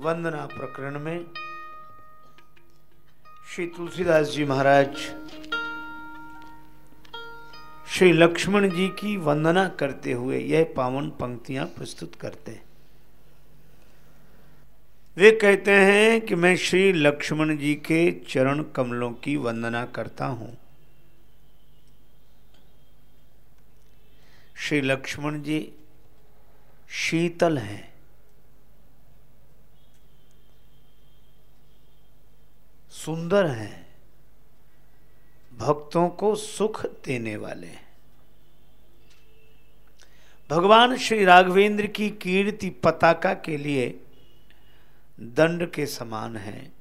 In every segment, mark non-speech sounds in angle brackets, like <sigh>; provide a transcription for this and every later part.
वंदना प्रकरण में श्री तुलसीदास जी महाराज श्री लक्ष्मण जी की वंदना करते हुए यह पावन पंक्तियाँ प्रस्तुत करते हैं। वे कहते हैं कि मैं श्री लक्ष्मण जी के चरण कमलों की वंदना करता हूँ। श्री लक्ष्मण जी शीतल हैं। सुंदर हैं, भक्तों को सुख देने वाले हैं। भगवान श्री राघवेंद्र की कीर्ति पताका के लिए दंड के समान है।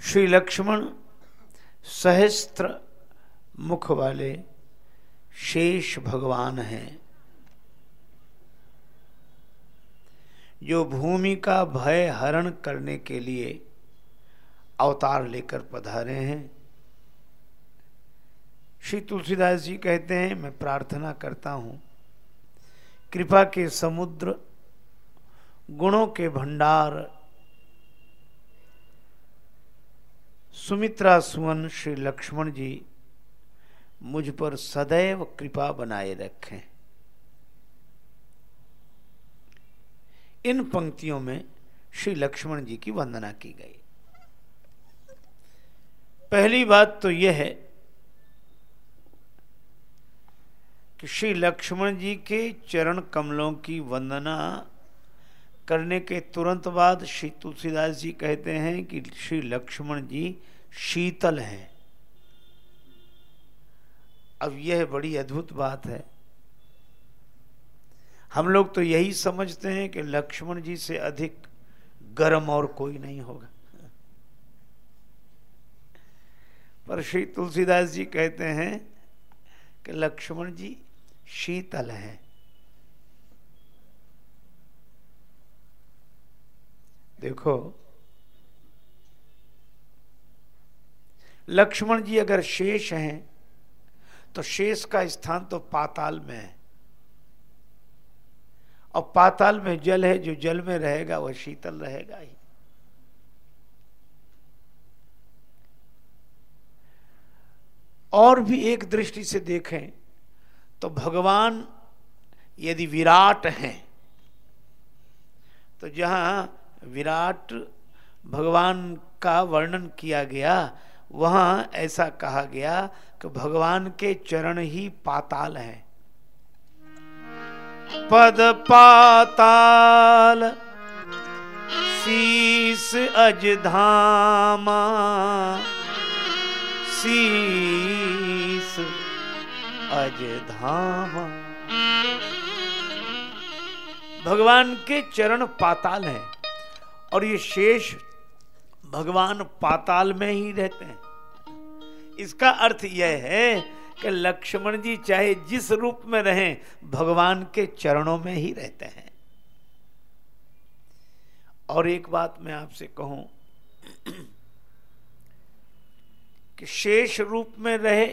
श्री लक्ष्मण सहस्त्र मुख वाले शेष भगवान हैं। जो भूमि का भय हरण करने के लिए अवतार लेकर पधारे हैं। श्री तुलसीदास जी कहते हैं, मैं प्रार्थना करता हूँ, कृपा के समुद्र, गुणों के भंडार, सुमित्रा सुवन श्री लक्ष्मण जी मुझ पर सदैव कृपा बनाए रखें। इन पंक्तियों में श्री लक्ष्मण जी की वंदना की गई। पहली बात तो यह है कि श्री लक्ष्मण जी के चरण कमलों की वंदना करने के तुरंत बाद श्री तुलसीदास जी कहते हैं कि श्री लक्ष्मण जी शीतल हैं। अब यह बड़ी अद्भुत बात है हम लोग तो यही समझते हैं कि लक्ष्मण जी से अधिक गर्म और कोई नहीं होगा। पर श्री तुलसीदास जी कहते हैं कि लक्ष्मण जी शीतल हैं। देखो, लक्ष्मण जी अगर शेष हैं तो शेष का स्थान तो पाताल में है। और पाताल में जल है, जो जल में रहेगा, वह शीतल रहेगा ही। और भी एक दृष्टि से देखें तो भगवान यदि विराट हैं तो जहाँ विराट भगवान का वर्णन किया गया, वहाँ ऐसा कहा गया कि भगवान के चरण ही पाताल हैं। पद पाताल, शीस अजधामा शीस अजधामा भगवान के चरण पाताल हैं और ये शेष भगवान पाताल में ही रहते हैं। इसका अर्थ यह है कि लक्ष्मण जी चाहे जिस रूप में रहें, भगवान के चरणों में ही रहते हैं। और एक बात मैं आपसे कहूँ कि शेष रूप में रहे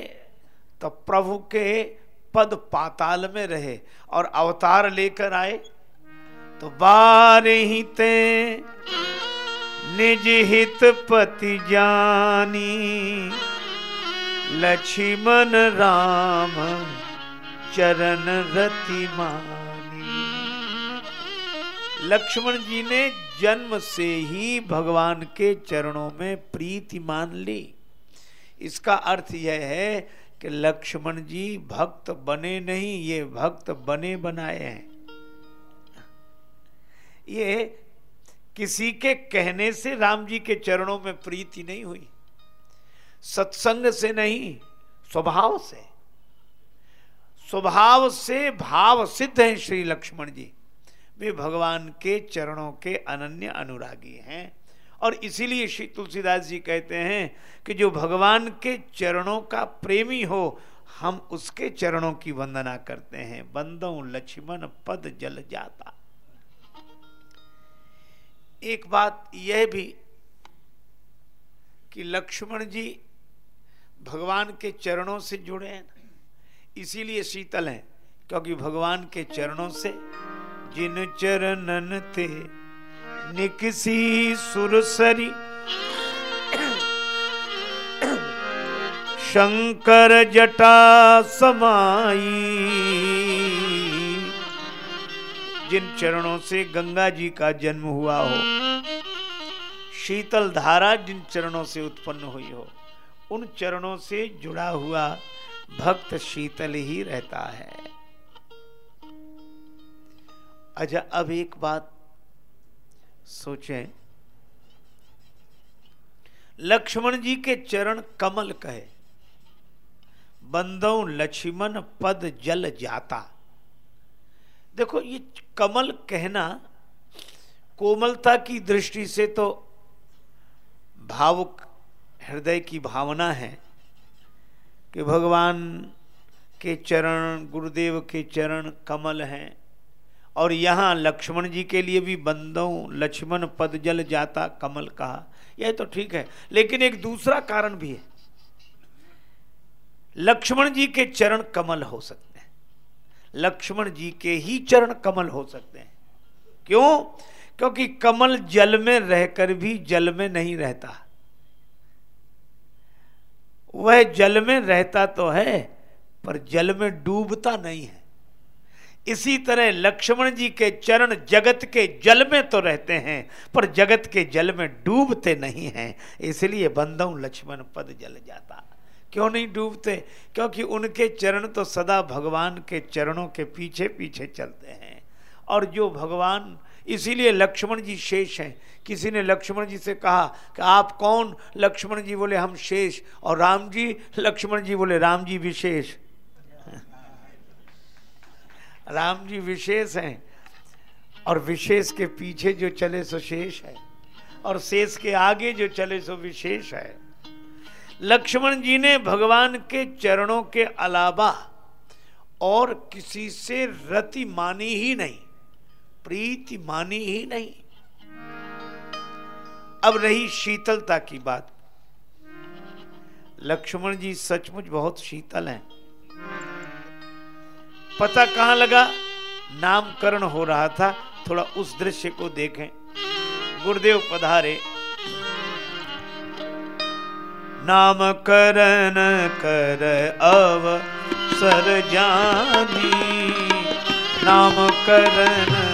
तो प्रभु के पद पाताल में रहे और अवतार लेकर आए तो बार ही ते निज हित पति जानी। लक्ष्मण राम चरण रति मानी। लक्ष्मण जी ने जन्म से ही भगवान के चरणों में प्रीति मान ली। इसका अर्थ यह है कि लक्ष्मण जी भक्त बने नहीं, ये भक्त बने बनाए हैं। ये किसी के कहने से राम जी के चरणों में प्रीति नहीं हुई। सत्संग से नहीं, स्वभाव से। स्वभाव से भाव सिद्ध हैं श्री लक्ष्मण जी। वे भगवान के चरणों के अनन्य अनुरागी हैं। और इसीलिए श्री तुलसीदास जी कहते हैं कि जो भगवान के चरणों का प्रेमी हो, हम उसके चरणों की वंदना करते हैं। बंदो लक्ष्मण पद जल जाता। एक बात यह भी कि लक्ष्मण जी भगवान के चरणों से जुड़े हैं। इसीलिए शीतल हैं, क्योंकि भगवान के चरणों से जिन चरणन थे, निकसी सुरसरी, शंकर जटा समाई। जिन चरणों से गंगा जी का जन्म हुआ हो, शीतल धारा जिन चरणों से उत्पन्न हुई हो उन चरणों से जुड़ा हुआ भक्त शीतल ही रहता है। अच्छा अब एक बात सोचें। लक्ष्मण जी के चरण कमल कहे बंदो लक्ष्मण पद जल जाता। देखो, ये कमल कहना कोमलता की दृष्टि से तो भावुक हृदय की भावना है कि भगवान के चरण, गुरुदेव के चरण कमल हैं। और यहाँ लक्ष्मण जी के लिए भी बंदों, लक्ष्मण पद जल जाता कमल कहा यह तो ठीक है, लेकिन एक दूसरा कारण भी है। लक्ष्मण जी के चरण कमल हो सकते हैं। लक्ष्मण जी के ही चरण कमल हो सकते हैं। क्यों? क्योंकि कमल जल में रहकर भी जल में नहीं रहता। वह जल में रहता तो है, पर जल में डूबता नहीं है। इसी तरह लक्ष्मण जी के चरण जगत के जल में तो रहते हैं, पर जगत के जल में डूबते नहीं हैं। इसलिए बंदों लक्ष्मण पद जल जाता। क्यों नहीं डूबते? क्योंकि उनके चरण तो सदा भगवान के चरणों के पीछे पीछे चलते हैं। और जो भगवान इसीलिए लक्ष्मण जी शेष हैं। किसी ने लक्ष्मण जी से कहा कि आप कौन? लक्ष्मण जी बोले, हम शेष। और राम जी? लक्ष्मण जी बोले, राम जी विशेष। <laughs> राम जी विशेष हैं। और विशेष के पीछे जो चले सो शेष है। और शेष के आगे जो चले सो विशेष है। लक्ष्मण जी ने भगवान के चरणों के अलावा और किसी से रति मानी ही नहीं। प्रीति मानी ही नहीं। अब रही शीतलता की बात। लक्ष्मण जी सचमुच बहुत शीतल हैं। पता कहाँ लगा? नामकरण हो रहा था। थोड़ा उस दृश्य को देखें। गुरुदेव पधारे। नामकरण कर अवसर जानी। नामकरण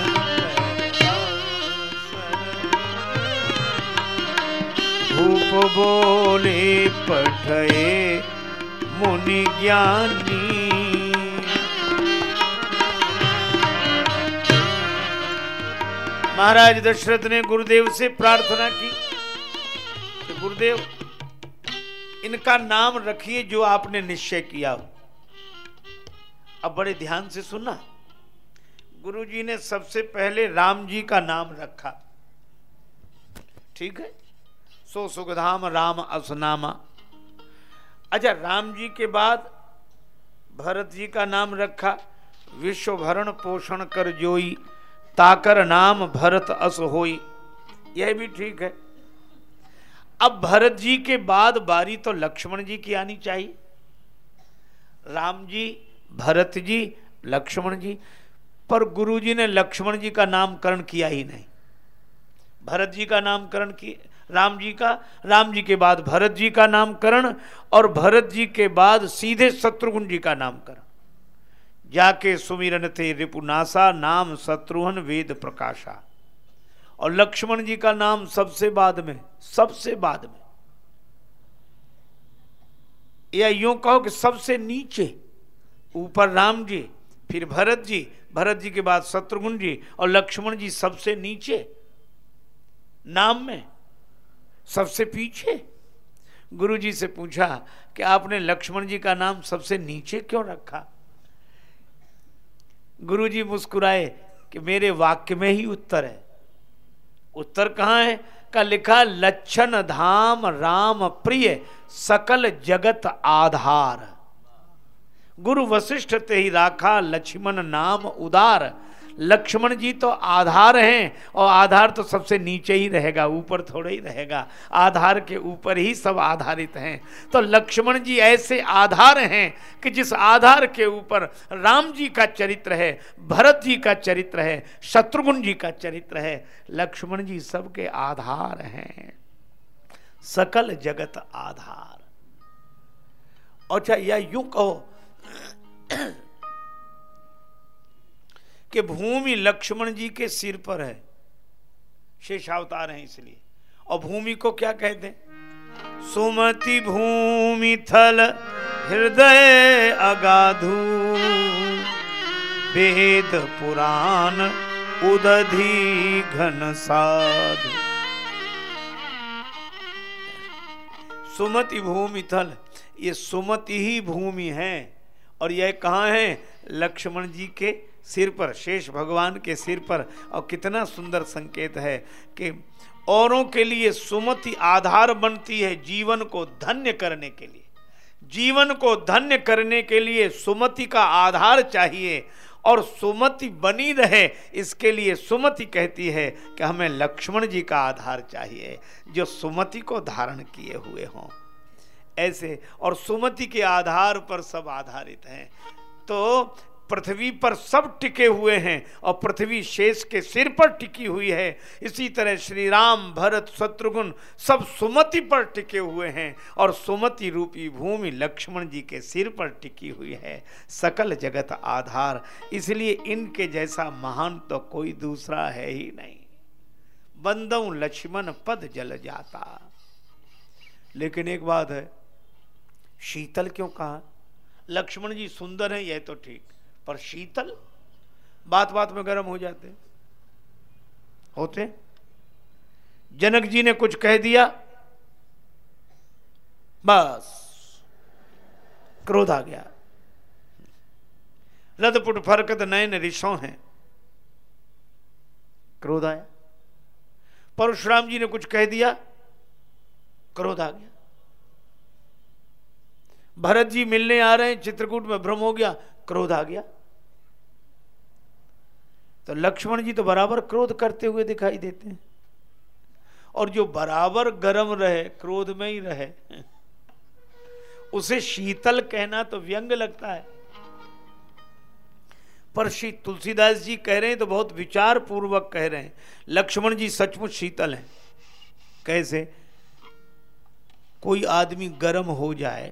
बोले पठे मुनि ज्ञानी। महाराज दशरथ ने गुरुदेव से प्रार्थना की। कि गुरुदेव, इनका नाम रखिए जो आपने निश्चय किया हो। अब बड़े ध्यान से सुनना। गुरु जी ने सबसे पहले राम जी का नाम रखा। ठीक है? सो सुखधाम राम असनामा। अच्छा राम जी के बाद भरत जी का नाम रखा। विश्व भरण पोषण कर जोई, ताकर नाम भरत अस होई। यह भी ठीक है। अब भरत जी के बाद बारी तो लक्ष्मण जी की आनी चाहिए। राम जी, भरत जी, लक्ष्मण जी, पर गुरु जी ने लक्ष्मण जी का नामकरण किया ही नहीं। भरत जी का नामकरण किया राम जी का, राम जी के बाद भरत जी का नामकरण और भरत जी के बाद सीधे शत्रुघ्न जी का नामकरण। जाके सुमिरन थे रिपुनासा नाम शत्रुघ्न, वेद प्रकाशा। और लक्ष्मण जी का नाम सबसे बाद में, सबसे बाद में। या यूँ कहो कि सबसे नीचे, ऊपर राम जी, फिर भरत जी भरत जी के बाद शत्रुघ्न जी और लक्ष्मण जी सबसे नीचे, नाम में। सबसे पीछे? गुरु जी से पूछा कि आपने लक्ष्मण जी का नाम सबसे नीचे क्यों रखा? गुरु जी मुस्कुराए कि मेरे वाक्य में ही उत्तर है। उत्तर कहाँ है? का लिखा लक्षण धाम राम प्रिय, सकल जगत आधार। गुरु वशिष्ठ ते ही राखा, लक्ष्मण नाम उदार। लक्ष्मण जी तो आधार हैं, और आधार तो सबसे नीचे ही रहेगा, ऊपर थोड़ा ही रहेगा। आधार के ऊपर ही सब आधारित हैं। तो लक्ष्मण जी ऐसे आधार हैं कि जिस आधार के ऊपर राम जी का चरित्र है, भरत जी का चरित्र है, शत्रुघ्न जी का चरित्र है, लक्ष्मण जी सबके आधार हैं। सकल जगत आधार। अच्छा या यूँ कहो कि भूमि लक्ष्मण जी के सिर पर है। शेषावतार हैं इसलिए। और भूमि को क्या कहते हैं? सुमति भूमि थल हृदय अगाधु। वेद पुराण उदधि घन साधु। सुमति भूमि थल, ये सुमति ही भूमि है। और यह कहाँ है? लक्ष्मण जी के सिर पर, शेष भगवान के सिर पर। और कितना सुंदर संकेत है कि औरों के लिए सुमति आधार बनती है जीवन को धन्य करने के लिए। जीवन को धन्य करने के लिए सुमति का आधार चाहिए। और सुमति बनी रहे, इसके लिए सुमति कहती है कि हमें लक्ष्मण जी का आधार चाहिए, जो सुमति को धारण किए हुए हों। ऐसे, और सुमति के आधार पर सब आधारित हैं। तो पृथ्वी पर सब टिके हुए हैं और पृथ्वी शेष के सिर पर टिकी हुई है। इसी तरह श्री राम भरत, शत्रुघ्न सब सुमति पर टिके हुए हैं और सुमति रूपी भूमि लक्ष्मण जी के सिर पर टिकी हुई है। सकल जगत आधार। इसलिए इनके जैसा महान तो कोई दूसरा है ही नहीं। बंदऊ लक्ष्मण पद जल जाता। लेकिन एक बात है, शीतल क्यों कहा? लक्ष्मण जी सुंदर हैं, यह तो ठीक। पर शीतल बात बात में गर्म हो जाते होते जनक जी ने कुछ कह दिया, बस, क्रोध आ गया। रदपुट फरकत नयन ऋषो हैं। क्रोध आया। परशुराम जी ने कुछ कह दिया, क्रोध आ गया। भरत जी मिलने आ रहे हैं, चित्रकूट में भ्रम हो गया क्रोध आ गया। तो लक्ष्मण जी तो बराबर क्रोध करते हुए दिखाई देते हैं। और जो बराबर गर्म रहे, क्रोध में ही रहे, उसे शीतल कहना तो व्यंग लगता है। पर श्री तुलसीदास जी कह रहे हैं तो बहुत विचार पूर्वक कह रहे हैं, लक्ष्मण जी सचमुच शीतल हैं। कैसे? कोई आदमी गर्म हो जाए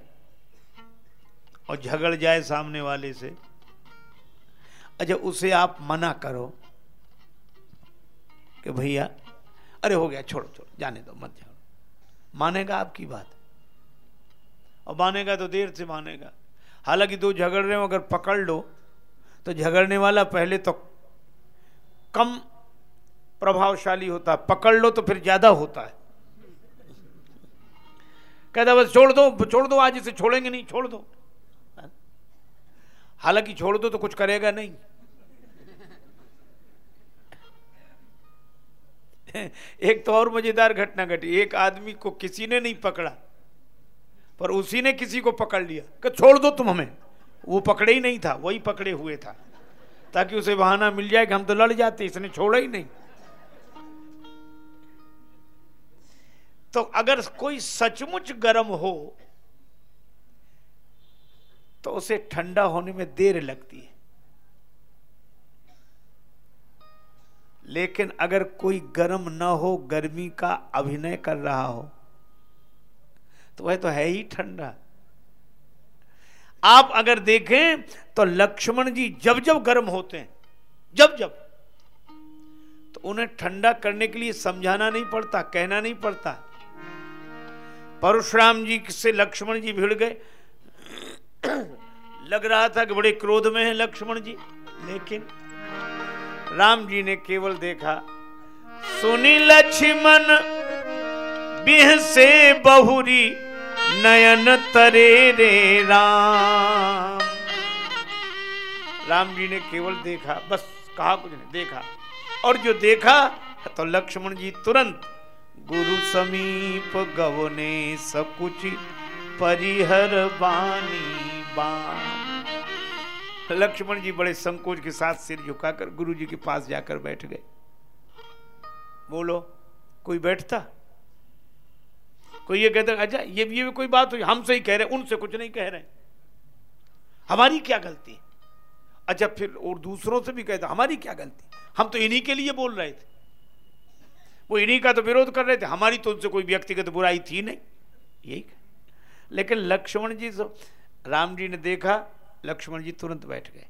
और झगड़ जाए सामने वाले से अच्छा उसे आप मना करो कि भैया, अरे हो गया, छोड़ो छोड़ो, जाने दो, मत जाओ। मानेगा आपकी बात? और मानेगा तो देर से मानेगा। हालाँकि दो झगड़ रहे हो, अगर पकड़ लो तो झगड़ने वाला पहले तो कम प्रभावशाली होता है। पकड़ लो तो फिर ज़्यादा होता है। कहता बस छोड़ दो छोड़ दो, आज इसे छोड़ेंगे नहीं, छोड़ दो। हालाँकि छोड़ दो तो कुछ करेगा नहीं। <laughs> एक तो और मज़ेदार घटना घटी। एक आदमी को किसी ने नहीं पकड़ा, पर उसी ने किसी को पकड़ लिया। कि छोड़ दो तुम हमें। वो पकड़े ही नहीं था, वही पकड़े हुए था। ताकि उसे बहाना मिल जाए कि हम तो लड़ जाते, इसने छोड़ा ही नहीं। तो अगर कोई सचमुच गर्म हो तो उसे ठंडा होने में देर लगती है। लेकिन अगर कोई गर्म न हो, गर्मी का अभिनय कर रहा हो तो वह तो है ही ठंडा। आप अगर देखें तो लक्ष्मण जी जब जब गर्म होते हैं, जब जब तो उन्हें ठंडा करने के लिए समझाना नहीं पड़ता, कहना नहीं पड़ता। परशुराम जी से लक्ष्मण जी भिड़ गए लग रहा था कि बड़े क्रोध में है लक्ष्मण जी, लेकिन राम जी ने केवल देखा, सुनी लक्ष्मण बिह से बहुरी नयन तरे रे राम। राम जी ने केवल देखा, बस कहा कुछ नहीं, देखा। और जो देखा तो लक्ष्मण जी तुरंत गुरु समीप गवने सकुच परिहर बानी बाम लक्ष्मण जी बड़े संकोच के साथ सिर झुकाकर गुरु जी के पास जाकर बैठ गए। बोलो, कोई बैठता? कोई ये कहता अच्छा ये भी ये भी कोई बात हुई? हमसे ही कह रहे उनसे कुछ नहीं कह रहे हमारी क्या गलती अच्छा फिर और दूसरों से भी कहता हमारी क्या गलती हम तो इन्हीं के लिए बोल रहे थे। वो इन्हीं का तो विरोध कर रहे थे, हमारी तो उनसे कोई व्यक्तिगत बुराई थी नहीं। यही लेकिन लक्ष्मण जी तो राम जी ने देखा, लक्ष्मण जी तुरंत बैठ गए।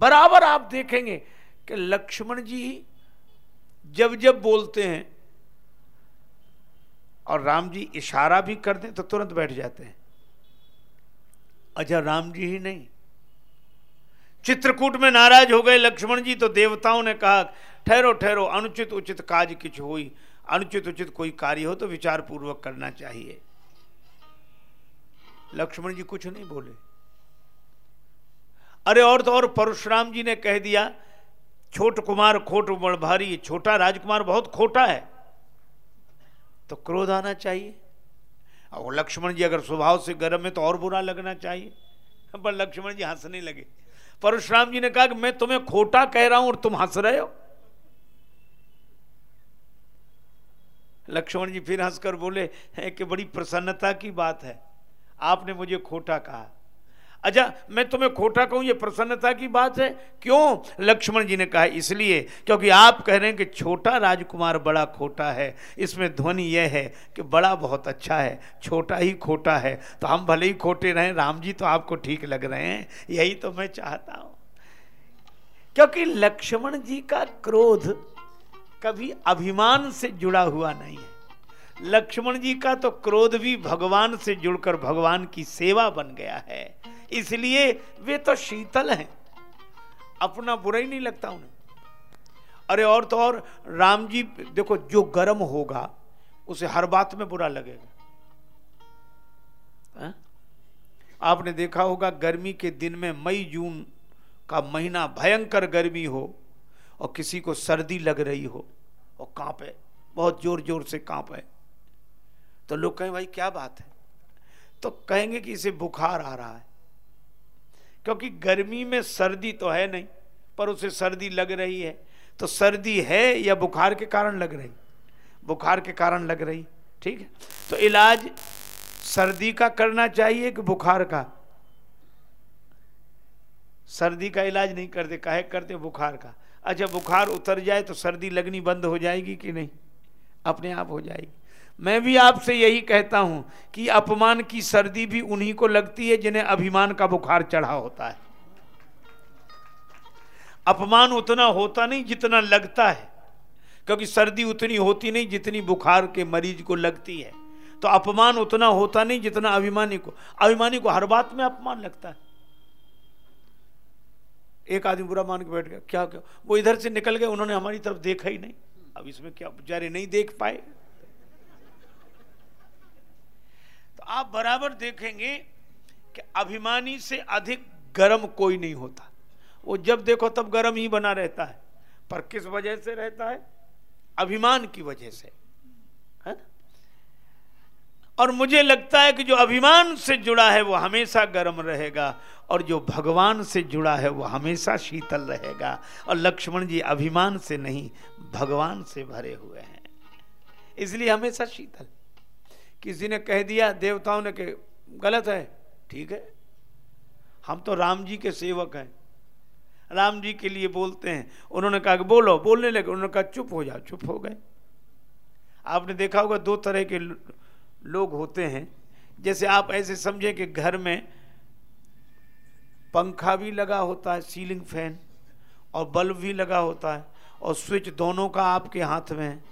बराबर आप देखेंगे कि लक्ष्मण जी जब जब बोलते हैं और राम जी इशारा भी कर दें तो तुरंत बैठ जाते हैं। अच्छा राम जी ही नहीं। चित्रकूट में नाराज़ हो गए लक्ष्मण जी तो देवताओं ने कहा, ठहरो ठहरो, अनुचित, उचित काज किच हुई। अनुचित उचित कोई कार्य हो तो विचार पूर्वक करना चाहिए। लक्ष्मण जी कुछ नहीं बोले। अरे और तो और परशुराम जी ने कह दिया, छोट कुमार खोट बड़ भारी छोटा राजकुमार बहुत खोटा है। तो क्रोध आना चाहिए। और लक्ष्मण जी अगर स्वभाव से गर्म है तो और बुरा लगना चाहिए। पर लक्ष्मण जी हंसने लगे। परशुराम जी ने कहा कि मैं तुम्हें खोटा कह रहा हूँ और तुम हंस रहे हो। लक्ष्मण जी फिर हंसकर बोले, है कि बड़ी प्रसन्नता की बात है। आपने मुझे खोटा कहा। अच्छा मैं तुम्हें खोटा कहूँ, ये प्रसन्नता की बात है? क्यों? लक्ष्मण जी ने कहा, इसलिए क्योंकि आप कह रहे हैं कि छोटा राजकुमार बड़ा खोटा है। इसमें ध्वनि यह है कि बड़ा बहुत अच्छा है, छोटा ही खोटा है। तो हम भले ही खोटे रहें, राम जी तो आपको ठीक लग रहे हैं। यही तो मैं चाहता हूँ। क्योंकि लक्ष्मण जी का क्रोध कभी अभिमान से जुड़ा हुआ नहीं है। लक्ष्मण जी का तो क्रोध भी भगवान से जुड़कर भगवान की सेवा बन गया है। इसलिए वे तो शीतल हैं। अपना बुरा ही नहीं लगता उन्हें। अरे और तो और राम जी, देखो, जो गर्म होगा, उसे हर बात में बुरा लगेगा। हा? आपने देखा होगा, गर्मी के दिन में मई, जून का महीना भयंकर गर्मी हो। और किसी को सर्दी लग रही हो और कांपे बहुत ज़ोर ज़ोर से कांपे तो लोग कहें, भाई, क्या बात है? तो कहेंगे कि इसे बुखार आ रहा है। क्योंकि गर्मी में सर्दी तो है नहीं, पर उसे सर्दी लग रही है। तो सर्दी है या बुखार के कारण लग रही? बुखार के कारण लग रही, ठीक है? तो इलाज सर्दी का करना चाहिए कि बुखार का? सर्दी का इलाज नहीं करते, काहे करते बुखार का। अच्छा बुखार उतर जाए तो सर्दी लगनी बंद हो जाएगी कि नहीं? अपने आप हो जाएगी। मैं भी आपसे यही कहता हूँ कि अपमान की सर्दी भी उन्हीं को लगती है जिन्हें अभिमान का बुखार चढ़ा होता है। अपमान उतना होता नहीं जितना लगता है, क्योंकि सर्दी उतनी होती नहीं जितनी बुखार के मरीज़ को लगती है। तो अपमान उतना होता नहीं जितना अभिमानी को। अभिमानी को हर बात में अपमान लगता है। एक आदमी बुरा मान के बैठ गया, क्या क्या? वो इधर से निकल गए, उन्होंने हमारी तरफ़ देखा ही नहीं। अब इसमें क्या, बेचारे नहीं देख पाए। तो आप बराबर देखेंगे कि अभिमानी से अधिक गर्म कोई नहीं होता। वो जब देखो तब गर्म ही बना रहता है, पर किस वजह से रहता है? अभिमान की वजह से। है? और मुझे लगता है कि जो अभिमान से जुड़ा है वो हमेशा गर्म रहेगा, और जो भगवान से जुड़ा है वो हमेशा शीतल रहेगा। और लक्ष्मण जी अभिमान से नहीं, भगवान से भरे हुए हैं। इसलिए हमेशा शीतल। किसी ने कह दिया, देवताओं ने कि गलत है। ठीक है। हम तो राम जी के सेवक हैं। राम जी के लिए बोलते हैं। उन्होंने कहा कि बोलो, बोलने लगे। उन्होंने कहा, चुप हो जाओ, चुप हो गए। आपने देखा होगा दो तरह के लोग होते हैं। जैसे आप ऐसे समझे कि घर में पंखा भी लगा होता है सीलिंग फ़ैन और बल्ब भी लगा होता है, और स्विच दोनों का आपके हाथ में है।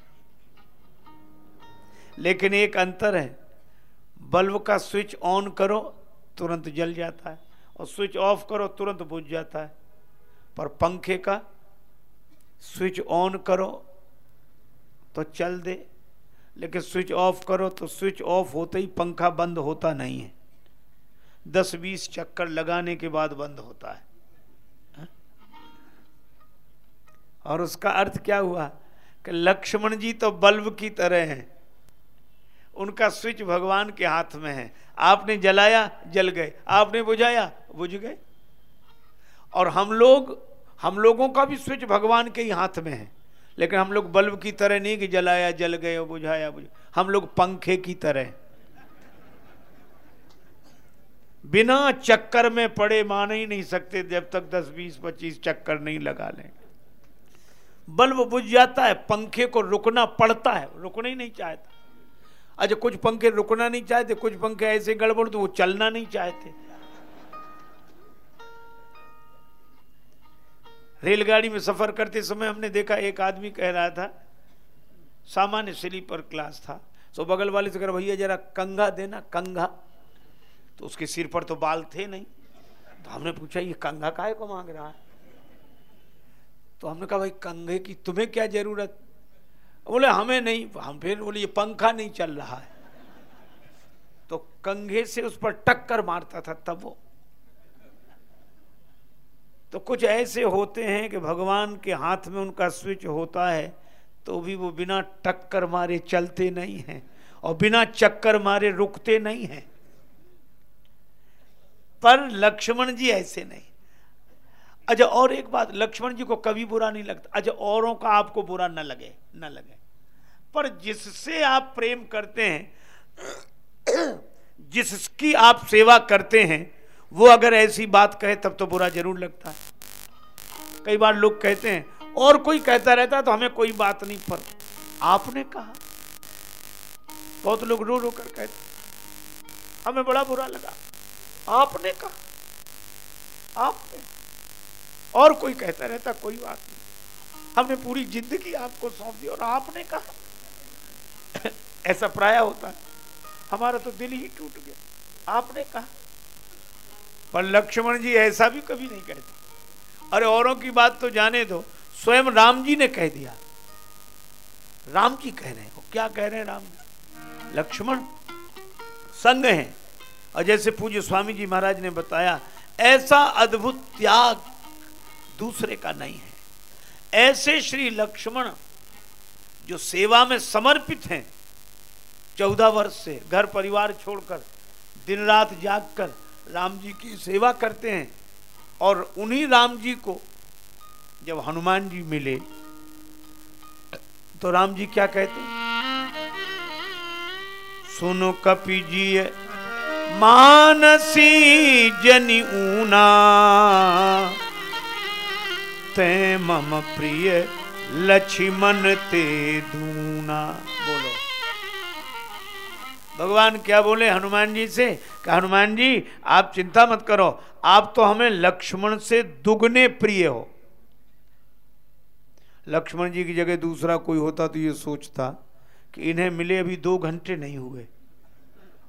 लेकिन एक अंतर है, बल्ब का स्विच ऑन करो, तुरंत जल जाता है, और स्विच ऑफ़ करो, तुरंत बुझ जाता है। पर पंखे का स्विच ऑन करो तो चल दे। लेकिन स्विच ऑफ़ करो तो स्विच ऑफ़ होते ही पंखा बंद होता नहीं है। दस बीस चक्कर लगाने के बाद बंद होता है। हाँ? और उसका अर्थ क्या हुआ? कि लक्ष्मण जी तो बल्ब की तरह हैं। उनका स्विच भगवान के हाथ में है। आपने जलाया, जल गए। आपने बुझाया, बुझ गए। और हम लोग, हम लोगों का भी स्विच भगवान के ही हाथ में है। लेकिन हम लोग बल्ब की तरह नहीं कि जलाया, जल गए, बुझाया, बुझ। हम लोग पंखे की तरह। बिना चक्कर में पड़े मान ही नहीं सकते, जब तक 10 20 25 चक्कर नहीं लगा लें। बल्ब बुझ जाता है, पंखे को रुकना पड़ता है, रुकना ही नहीं चाहता। अच्छा कुछ पंखे रुकना नहीं चाहते, कुछ पंखे ऐसे गड़बड़ तो वो चलना नहीं चाहते। रेलगाड़ी में सफ़र करते समय हमने देखा एक आदमी कह रहा था, सामान्य स्लीपर क्लास था। तो बगल वाले से कर भैया जरा कंघा देना, कंघा। तो उसके सिर पर तो बाल थे नहीं। तो हमने पूछा, ये कंघा काय को मांग रहा है? तो हमने कहा, भाई, कंघे की तुम्हें क्या ज़रूरत? बोले, हमें नहीं, हम फिर बोले, ये पंखा नहीं चल रहा है। तो कंघे से उस पर टक्कर मारता था तब वो। तो कुछ ऐसे होते हैं कि भगवान के हाथ में उनका स्विच होता है तो भी वो बिना टक्कर मारे चलते नहीं हैं और बिना चक्कर मारे रुकते नहीं हैं। पर लक्ष्मण जी ऐसे नहीं। अच्छा और एक बात, लक्ष्मण जी को कभी बुरा नहीं लगता। अच्छा औरों का आपको बुरा न लगे न लगे। पर जिससे आप प्रेम करते हैं, जिसकी आप सेवा करते हैं वो अगर ऐसी बात कहे, तब तो बुरा ज़रूर लगता है। कई बार लोग कहते हैं, और कोई कहता रहता है तो हमें कोई बात नहीं पर आपने कहा। बहुत लोग रो रो कर कहते हमें बड़ा बुरा लगा। आपने कहा। आपने। और कोई कहता रहता, कोई बात नहीं। हमने पूरी ज़िंदगी आपको सौंप दी और आपने कहा। <coughs> ऐसा प्राय होता है। हमारा तो दिल ही टूट गया। आपने कहा। पर लक्ष्मण जी ऐसा भी कभी नहीं कहते। अरे औरों की बात तो जाने दो, स्वयं राम जी ने कह दिया। राम जी कह रहे हैं, क्या कह रहे हैं राम जी? लक्ष्मण संग हैं। और जैसे पूज्य स्वामी जी महाराज ने बताया, ऐसा अद्भुत त्याग दूसरे का नहीं है। ऐसे श्री लक्ष्मण जो सेवा में समर्पित हैं, चौदह वर्ष से घर परिवार छोड़कर, दिन रात जागकर राम जी की सेवा करते हैं और उन्हीं राम जी को जब हनुमान जी मिले तो राम जी क्या कहते हैं? सुनो कपि जी मानसी जनी ऊना, ते मम प्रिय लक्ष्मण ते धूना। बोलो। भगवान क्या बोले हनुमान जी से? कि हनुमान जी, आप चिंता मत करो, आप तो हमें लक्ष्मण से दुगने प्रिय हो। लक्ष्मण जी की जगह दूसरा कोई होता तो ये सोचता कि इन्हें मिले अभी दो घंटे नहीं हुए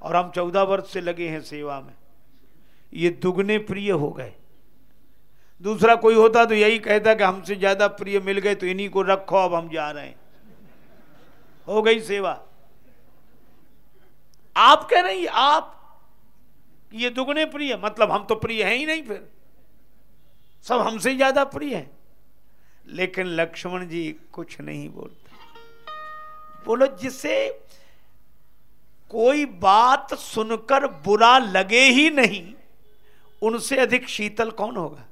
और हम चौदह वर्ष से लगे हैं सेवा में। ये दुगने प्रिय हो गए। दूसरा कोई होता तो यही कहता कि हमसे ज़्यादा प्रिय मिल गए तो इन्हीं को रखो, अब हम जा रहे हैं। हो गई सेवा। आप कह रही आप, ये दुगने प्रिय मतलब हम तो प्रिय हैं ही नहीं फिर। सब हमसे ज़्यादा प्रिय हैं। लेकिन लक्ष्मण जी कुछ नहीं बोलते। बोलो, जिसे कोई बात सुनकर बुरा लगे ही नहीं, उनसे अधिक शीतल कौन होगा?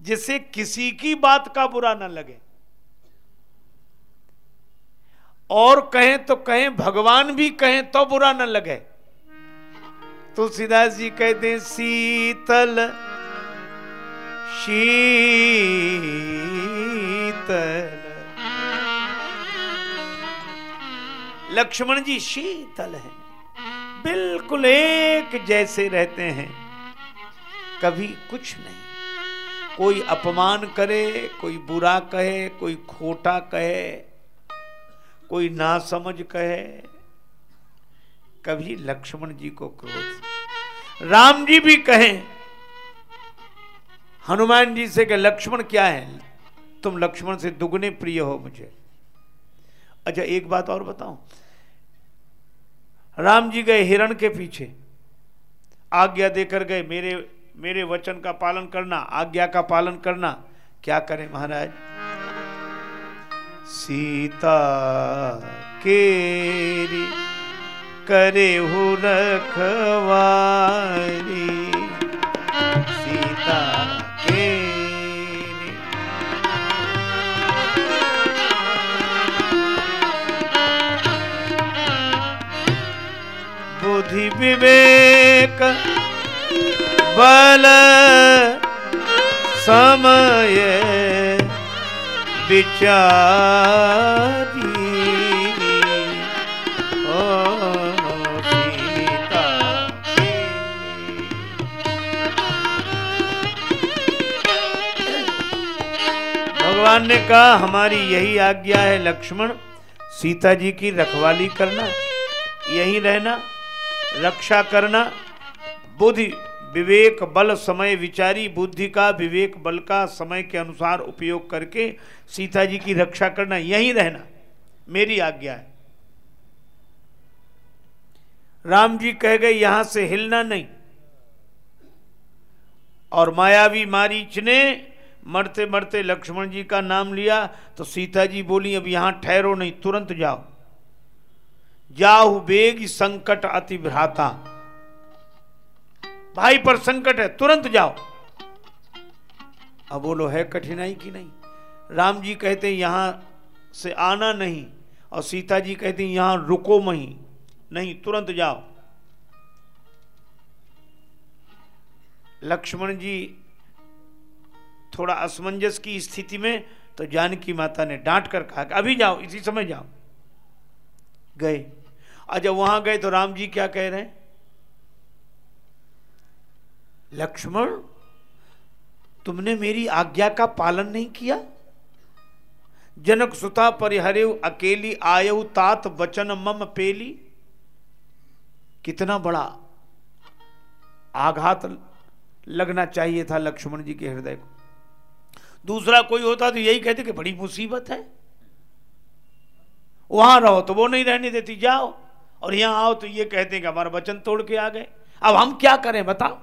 जिसे किसी की बात का बुरा ना लगे। और कहें तो कहें, भगवान भी कहें तो बुरा न लगे। तुलसीदास जी कहते शीतल शीतल। लक्ष्मण जी, शीतल है, बिल्कुल एक जैसे रहते हैं। कभी कुछ नहीं। कोई अपमान करे, कोई बुरा कहे, कोई खोटा कहे कोई ना समझ कहे। कभी लक्ष्मण जी को क्रोध राम जी भी कहें, हनुमान जी से कि लक्ष्मण क्या है? तुम लक्ष्मण से दुगने प्रिय हो मुझे। अच्छा एक बात और बताऊँ। राम जी गए हिरण के पीछे। आज्ञा देकर गए, मेरे मेरे वचन का पालन करना, आज्ञा का पालन करना। क्या करें महाराज? सीता केरी करे हो रखवारी। सीता के बुद्धि विवेक बल समय विचारी ओ, सीता भगवान ने कहा, हमारी यही आज्ञा है लक्ष्मण, सीता जी की रखवाली करना, यहीं रहना, रक्षा करना, बुद्धि विवेक बल समय विचारी बुद्धि का, विवेक बल का समय के अनुसार उपयोग करके सीता जी की रक्षा करना, यहीं रहना, मेरी आज्ञा है। राम जी कह गए, यहाँ से हिलना नहीं। और मायावी मारीच ने मरते मरते लक्ष्मण जी का नाम लिया तो सीता जी बोली, अब यहाँ ठहरो नहीं, तुरंत जाओ। जाहु बेग संकट अति भ्राता। भाई पर संकट है, तुरंत जाओ। अब बोलो है कठिनाई की नहीं। राम जी कहते हैं, यहाँ से आना नहीं। और सीता जी कहती यहाँ रुको मही, नहीं, तुरंत जाओ। लक्ष्मण जी थोड़ा असमंजस की स्थिति में तो जानकी माता ने डांट कर कहा कि, अभी जाओ, इसी समय जाओ। गए। और जब वहाँ गए तो राम जी क्या कह रहे हैं? लक्ष्मण, तुमने मेरी आज्ञा का पालन नहीं किया? जनक सुता परिहरे अकेली आयु, तात वचन मम पेली। कितना बड़ा आघात लगना चाहिए था लक्ष्मण जी के हृदय को। दूसरा कोई होता तो यही कहते कि बड़ी मुसीबत है। वहाँ रहो तो वो नहीं रहने देती, जाओ। और यहाँ आओ तो ये कहते कि हमारा वचन तोड़ के आ गए। अब हम क्या करें, बताओ।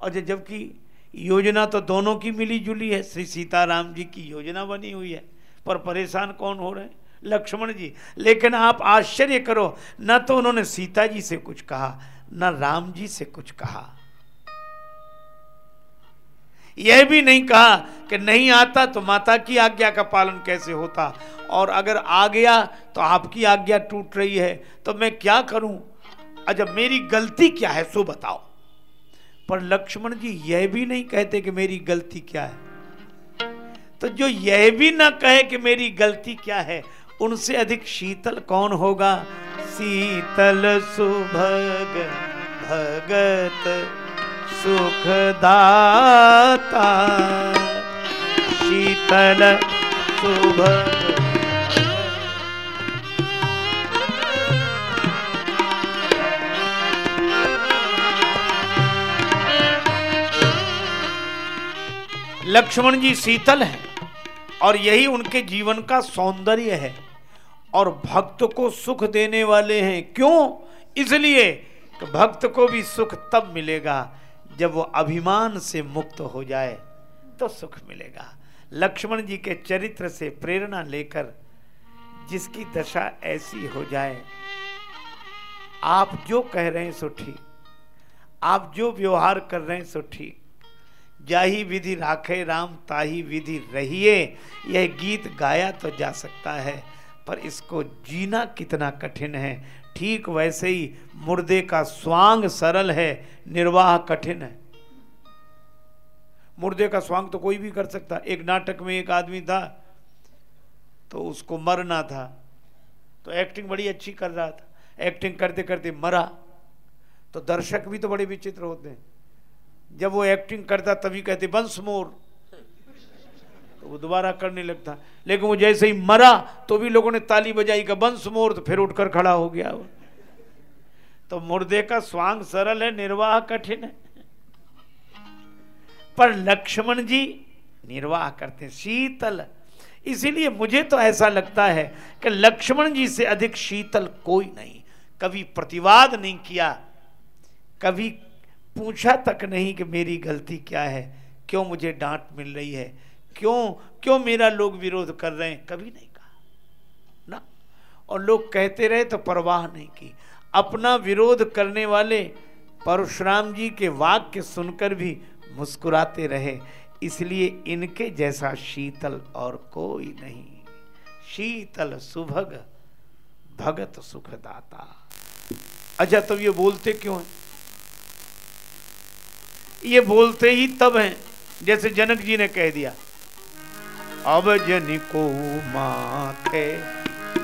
और जबकि योजना तो दोनों की मिली जुली है। श्री सीताराम जी की योजना बनी हुई है। पर परेशान कौन हो रहे हैं? लक्ष्मण जी, लेकिन आप आश्चर्य करो, न तो उन्होंने सीता जी से कुछ कहा, न राम जी से कुछ कहा। यह भी नहीं कहा कि नहीं आता तो माता की आज्ञा का पालन कैसे होता। और अगर आ गया तो आपकी आज्ञा टूट रही है तो मैं क्या करूँ? अच्छा मेरी गलती क्या है, सो बताओ। पर लक्ष्मण जी यह भी नहीं कहते कि मेरी गलती क्या है। तो जो यह भी ना कहे कि मेरी गलती क्या है, उनसे अधिक शीतल कौन होगा? शीतल सुभग, भगत सुखदाता। शीतल सुभग। लक्ष्मण जी शीतल हैं और यही उनके जीवन का सौंदर्य है और भक्त को सुख देने वाले हैं। क्यों? इसलिए कि भक्त को भी सुख तब मिलेगा जब वो अभिमान से मुक्त हो जाए तो सुख मिलेगा। लक्ष्मण जी के चरित्र से प्रेरणा लेकर जिसकी दशा ऐसी हो जाए, आप जो कह रहे हैं सो ठीक, आप जो व्यवहार कर रहे हैं सो ठीक जाही विधि राखे राम, ताही विधि रहिए। यह गीत गाया तो जा सकता है, पर इसको जीना कितना कठिन है। ठीक वैसे ही मुर्दे का स्वांग सरल है, निर्वाह कठिन है। मुर्दे का स्वांग तो कोई भी कर सकता। एक नाटक में एक आदमी था तो उसको मरना था। तो एक्टिंग बड़ी अच्छी कर रहा था। एक्टिंग करते करते मरा। तो दर्शक भी तो बड़े विचित्र होते हैं। जब वो एक्टिंग करता, तभी कहते, बंस मोर। तो वो दोबारा करने लगता। लेकिन वो जैसे ही मरा तो भी लोगों ने ताली बजाई का, बंस मोर तो फिर उठकर खड़ा हो गया वो। तो मुर्दे का स्वांग सरल है, निर्वाह कठिन है। पर लक्ष्मण जी निर्वाह करते शीतल। इसीलिए मुझे तो ऐसा लगता है कि लक्ष्मण जी से अधिक शीतल कोई नहीं। कभी प्रतिवाद नहीं किया, कभी पूछा तक नहीं कि मेरी गलती क्या है? क्यों मुझे डांट मिल रही है? क्यों क्यों मेरा लोग विरोध कर रहे हैं? कभी नहीं कहा। ना। और लोग कहते रहे तो परवाह नहीं की। अपना विरोध करने वाले परशुराम जी के वाक्य सुनकर भी मुस्कुराते रहे। इसलिए इनके जैसा शीतल और कोई नहीं। शीतल सुभग, भगत सुखदाता। अच्छा तब ये बोलते क्यों हैं? ये बोलते ही तब हैं, जैसे जनक जी ने कह दिया। अब जन को माथे,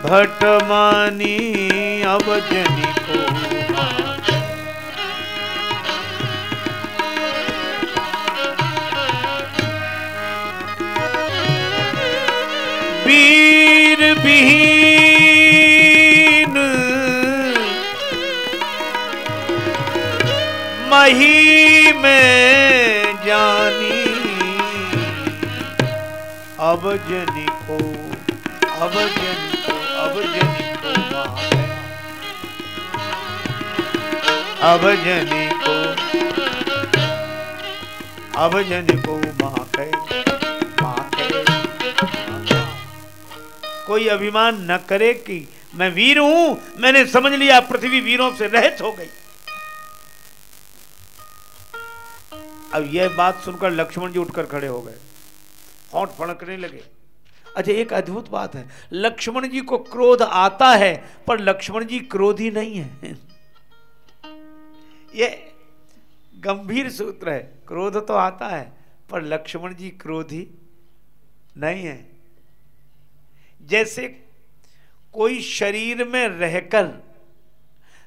भट मानी, अब जन को वीर विहीन में जानी। अब जनी को, अब जनी को, अब जनी को अब जनी को, अब जनी को कोई अभिमान न करे कि मैं वीर हूँ, मैंने समझ लिया पृथ्वी वीरों से रहित हो गई। अब यह बात सुनकर लक्ष्मण जी उठकर खड़े हो गए। होंठ फड़कने लगे। अच्छा एक अद्भुत बात है। लक्ष्मण जी को क्रोध आता है, पर लक्ष्मण जी क्रोधी नहीं है। यह गंभीर सूत्र है। क्रोध तो आता है, पर लक्ष्मण जी क्रोधी नहीं है। जैसे कोई शरीर में रहकर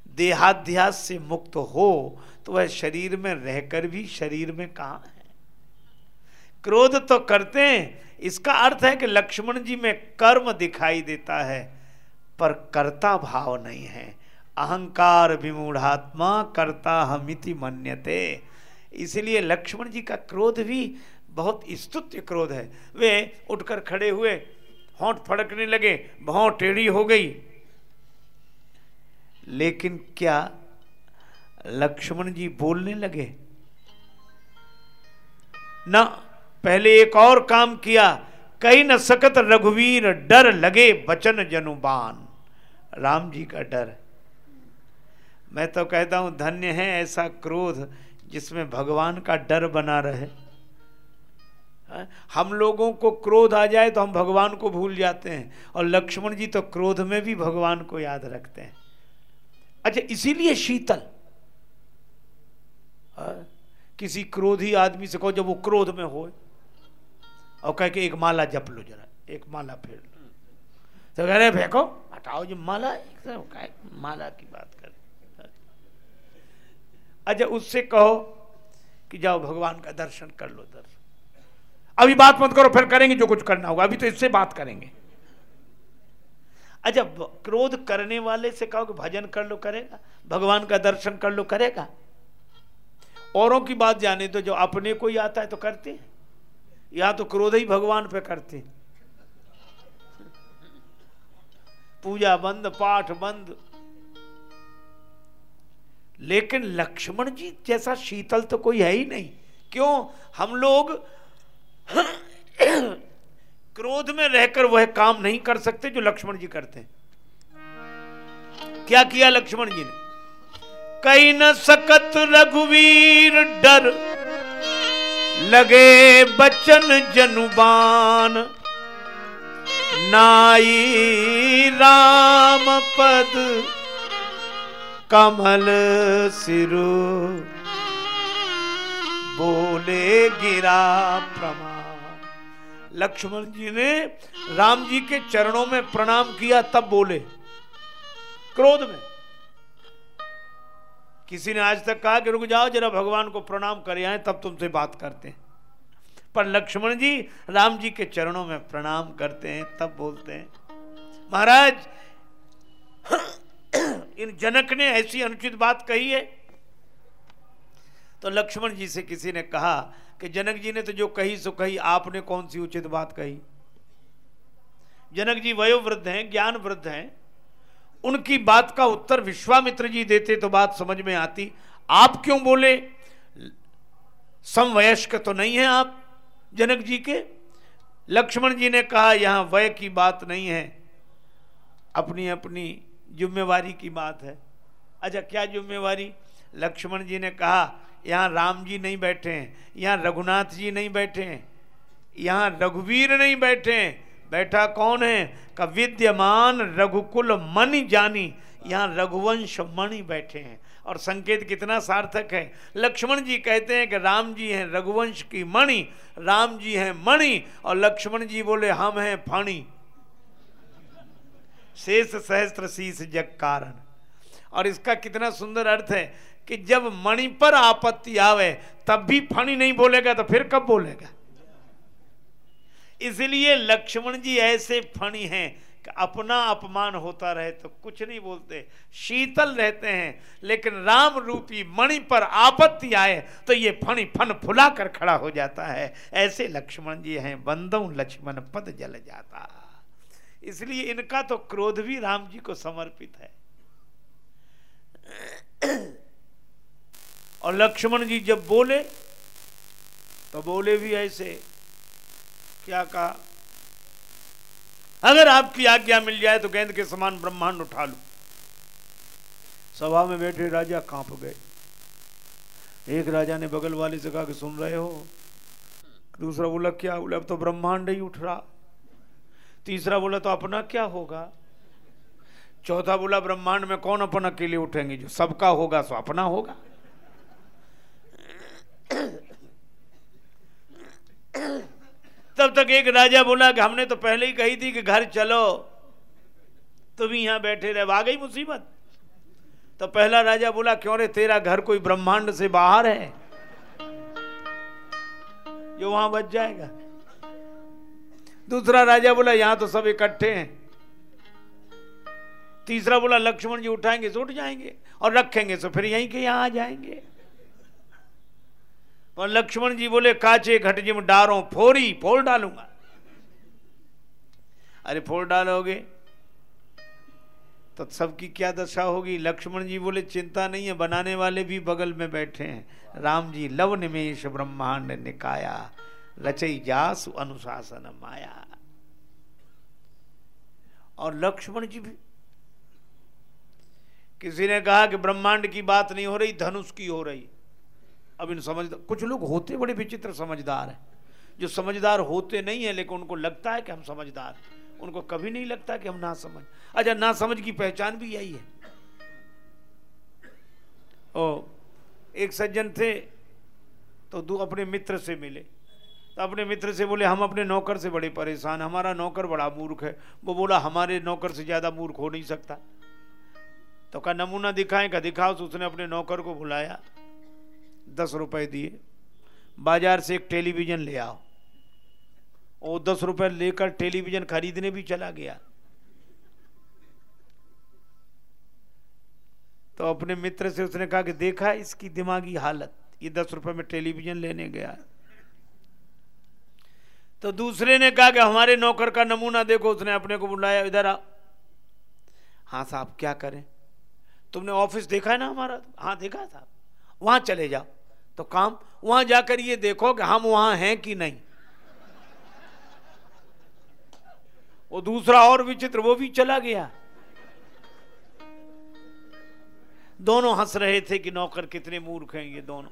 देहाध्यास से मुक्त हो तो वह शरीर में रहकर भी शरीर में कहा है? क्रोध तो करते हैं। इसका अर्थ है कि लक्ष्मण जी में कर्म दिखाई देता है, पर कर्ता भाव नहीं है। अहंकार विमूढ़ात्मा कर्ता हमिति मन्यते। इसलिए लक्ष्मण जी का क्रोध भी बहुत स्तुत्य क्रोध है। वे उठकर खड़े हुए, होंठ फड़कने लगे भाव टेढ़ी हो गई। लेकिन क्या लक्ष्मण जी बोलने लगे, न, पहले एक और काम किया, कई न सकत रघुवीर, डर लगे बचन जनुबान। राम जी का डर। मैं तो कहता हूँ, धन्य है ऐसा क्रोध जिसमें भगवान का डर बना रहे। हम लोगों को क्रोध आ जाए तो हम भगवान को भूल जाते हैं, और लक्ष्मण जी तो क्रोध में भी भगवान को याद रखते हैं। अच्छा इसीलिए शीतल किसी क्रोधी आदमी से कहो जब वो क्रोध में हो और कह के एक माला जप लो जरा, एक माला फेर लो। तो रहे, फेंको, हटाओ जो माला, एक माला की बात कर अच्छा उससे कहो कि जाओ भगवान का दर्शन कर लो दर्शन। अभी बात मत करो, फिर करेंगे जो कुछ करना होगा। अभी तो इससे बात करेंगे। अच्छा क्रोध करने वाले से कहो कि भजन कर लो, करेगा। भगवान का दर्शन कर लो, करेगा। औरों की बात जाने तो जो अपने को ही आता है तो करते हैं। या तो क्रोध ही भगवान पे करते हैं। पूजा बंद, पाठ बंद। लेकिन लक्ष्मण जी जैसा शीतल तो कोई है ही नहीं। क्यों? हम लोग क्रोध में रहकर वह काम नहीं कर सकते जो लक्ष्मण जी करते हैं। क्या किया लक्ष्मण जी ने? कई न सकत रघुवीर डर। लगे बचन जनुबान। नाई राम पद, कमल सिरु। बोले गिरा प्रमा लक्ष्मण जी ने राम जी के चरणों में प्रणाम किया, तब बोले, क्रोध में। किसी ने आज तक कहा कि रुक जाओ, जरा भगवान को प्रणाम कर आए, तब तुमसे बात करते हैं। पर लक्ष्मण जी, राम जी के चरणों में प्रणाम करते हैं, तब बोलते हैं, महाराज, इन जनक ने ऐसी अनुचित बात कही है? तो लक्ष्मण जी से किसी ने कहा कि जनक जी ने तो जो कही, सो कही। आपने कौन सी उचित बात कही? जनक जी वयोवृद्ध हैं ज्ञान वृद्ध हैं। उनकी बात का उत्तर विश्वामित्र जी देते तो बात समझ में आती। आप क्यों बोले? समवयस्क तो नहीं है आप, जनक जी के। लक्ष्मण जी ने कहा, यहाँ वय की बात नहीं है। अपनी अपनी जिम्मेवारी की बात है। अच्छा क्या जिम्मेवारी? लक्ष्मण जी ने कहा, यहाँ राम जी नहीं बैठे हैं, यहाँ रघुनाथ जी नहीं बैठे हैं, यहाँ रघुवीर नहीं बैठे हैं। बैठा कौन है? का विद्यमान रघुकुल मणि जानी। यहाँ रघुवंश मणि बैठे हैं। और संकेत कितना सार्थक है। लक्ष्मण जी कहते हैं कि राम जी हैं रघुवंश की मणि, राम जी हैं मणि, और लक्ष्मण जी बोले, हम हैं फणी। शेष सहस्त्र शीस जग कारण। और इसका कितना सुंदर अर्थ है कि जब मणि पर आपत्ति आवे, तब भी फणी नहीं बोलेगा तो फिर कब बोलेगा? इसलिए लक्ष्मण जी ऐसे फणी हैं कि अपना अपमान होता रहे तो कुछ नहीं बोलते, शीतल रहते हैं, लेकिन राम रूपी मणि पर आपत्ति आए तो ये फणी फन फुला कर खड़ा हो जाता है। ऐसे लक्ष्मण जी हैं बंदो लक्ष्मण पद जल जाता। इसलिए इनका तो क्रोध भी राम जी को समर्पित है। और लक्ष्मण जी जब बोले तो बोले भी ऐसे क्या कहा? अगर आपकी आज्ञा मिल जाए तो गेंद के समान ब्रह्मांड उठा लू। सभा में बैठे राजा काँप गए। एक राजा ने बगल वाले से कहा कि सुन रहे हो? दूसरा बोला, क्या बोला? अब तो ब्रह्मांड ही उठ रहा। तीसरा बोला तो अपना क्या होगा? चौथा बोला, ब्रह्मांड में कौन अपन अकेले उठेंगे? जो सबका होगा, सो अपना होगा। तब तक एक राजा बोला कि हमने तो पहले ही कही थी कि घर चलो। तुम यहाँ बैठे रहे। आ गई मुसीबत। तो पहला राजा बोला, क्यों रे, तेरा घर कोई ब्रह्मांड से बाहर है? जो वहाँ बच जाएगा। दूसरा राजा बोला, यहाँ तो सब इकट्ठे हैं। तीसरा बोला, लक्ष्मण जी उठाएँगे तो उठ जाएँगे और रखेंगे तो फिर यहीं के यहाँ आ जाएँगे। और लक्ष्मण जी बोले काचे घट जिम डारो फोरी फोड़ डालूँगा अरे फोड़ डालोगे तो सबकी क्या दशा होगी लक्ष्मण जी बोले चिंता नहीं है बनाने वाले भी बगल में बैठे हैं राम जी लव निमेश ब्रह्मांड निकाया रचई जासु अनुशासन माया और लक्ष्मण जी भी किसी ने कहा कि ब्रह्मांड की बात नहीं हो रही, धनुष की हो रही। अब इन समझ कुछ लोग होते बड़े विचित्र समझदार हैं, जो समझदार होते नहीं है, लेकिन उनको लगता है कि हम समझदार उनको कभी नहीं लगता कि हम ना समझ। अच्छा ना समझ की पहचान भी यही है। ओ, एक सज्जन थे तो दो अपने मित्र से मिले। तो अपने मित्र से बोले, हम अपने नौकर से बड़े परेशान हमारा नौकर बड़ा मूर्ख है। वो बोला, हमारे नौकर से ज़्यादा मूर्ख हो नहीं सकता। तो का नमूना दिखाएँ का दिखाओ। तो उसने अपने नौकर को बुलाया। दस रुपए दिए। बाज़ार से एक टेलीविज़न ले आओ। और दस रुपए लेकर टेलीविज़न खरीदने भी चला गया। तो अपने मित्र से उसने कहा कि देखा इसकी दिमागी हालत, ये दस रुपए में टेलीविज़न लेने गया। तो दूसरे ने कहा कि हमारे नौकर का नमूना देखो, उसने अपने को बुलाया, इधर आ हाँ साहब, क्या करें? तुमने ऑफ़िस देखा है ना हमारा? हाँ देखा साहब वहाँ चले जाओ। तो काम वहाँ जाकर ये देखो कि हम वहाँ हैं कि नहीं। वो दूसरा और विचित्र, वो भी चला गया। दोनों हंस रहे थे कि नौकर कितने मूर्ख हैं ये दोनों।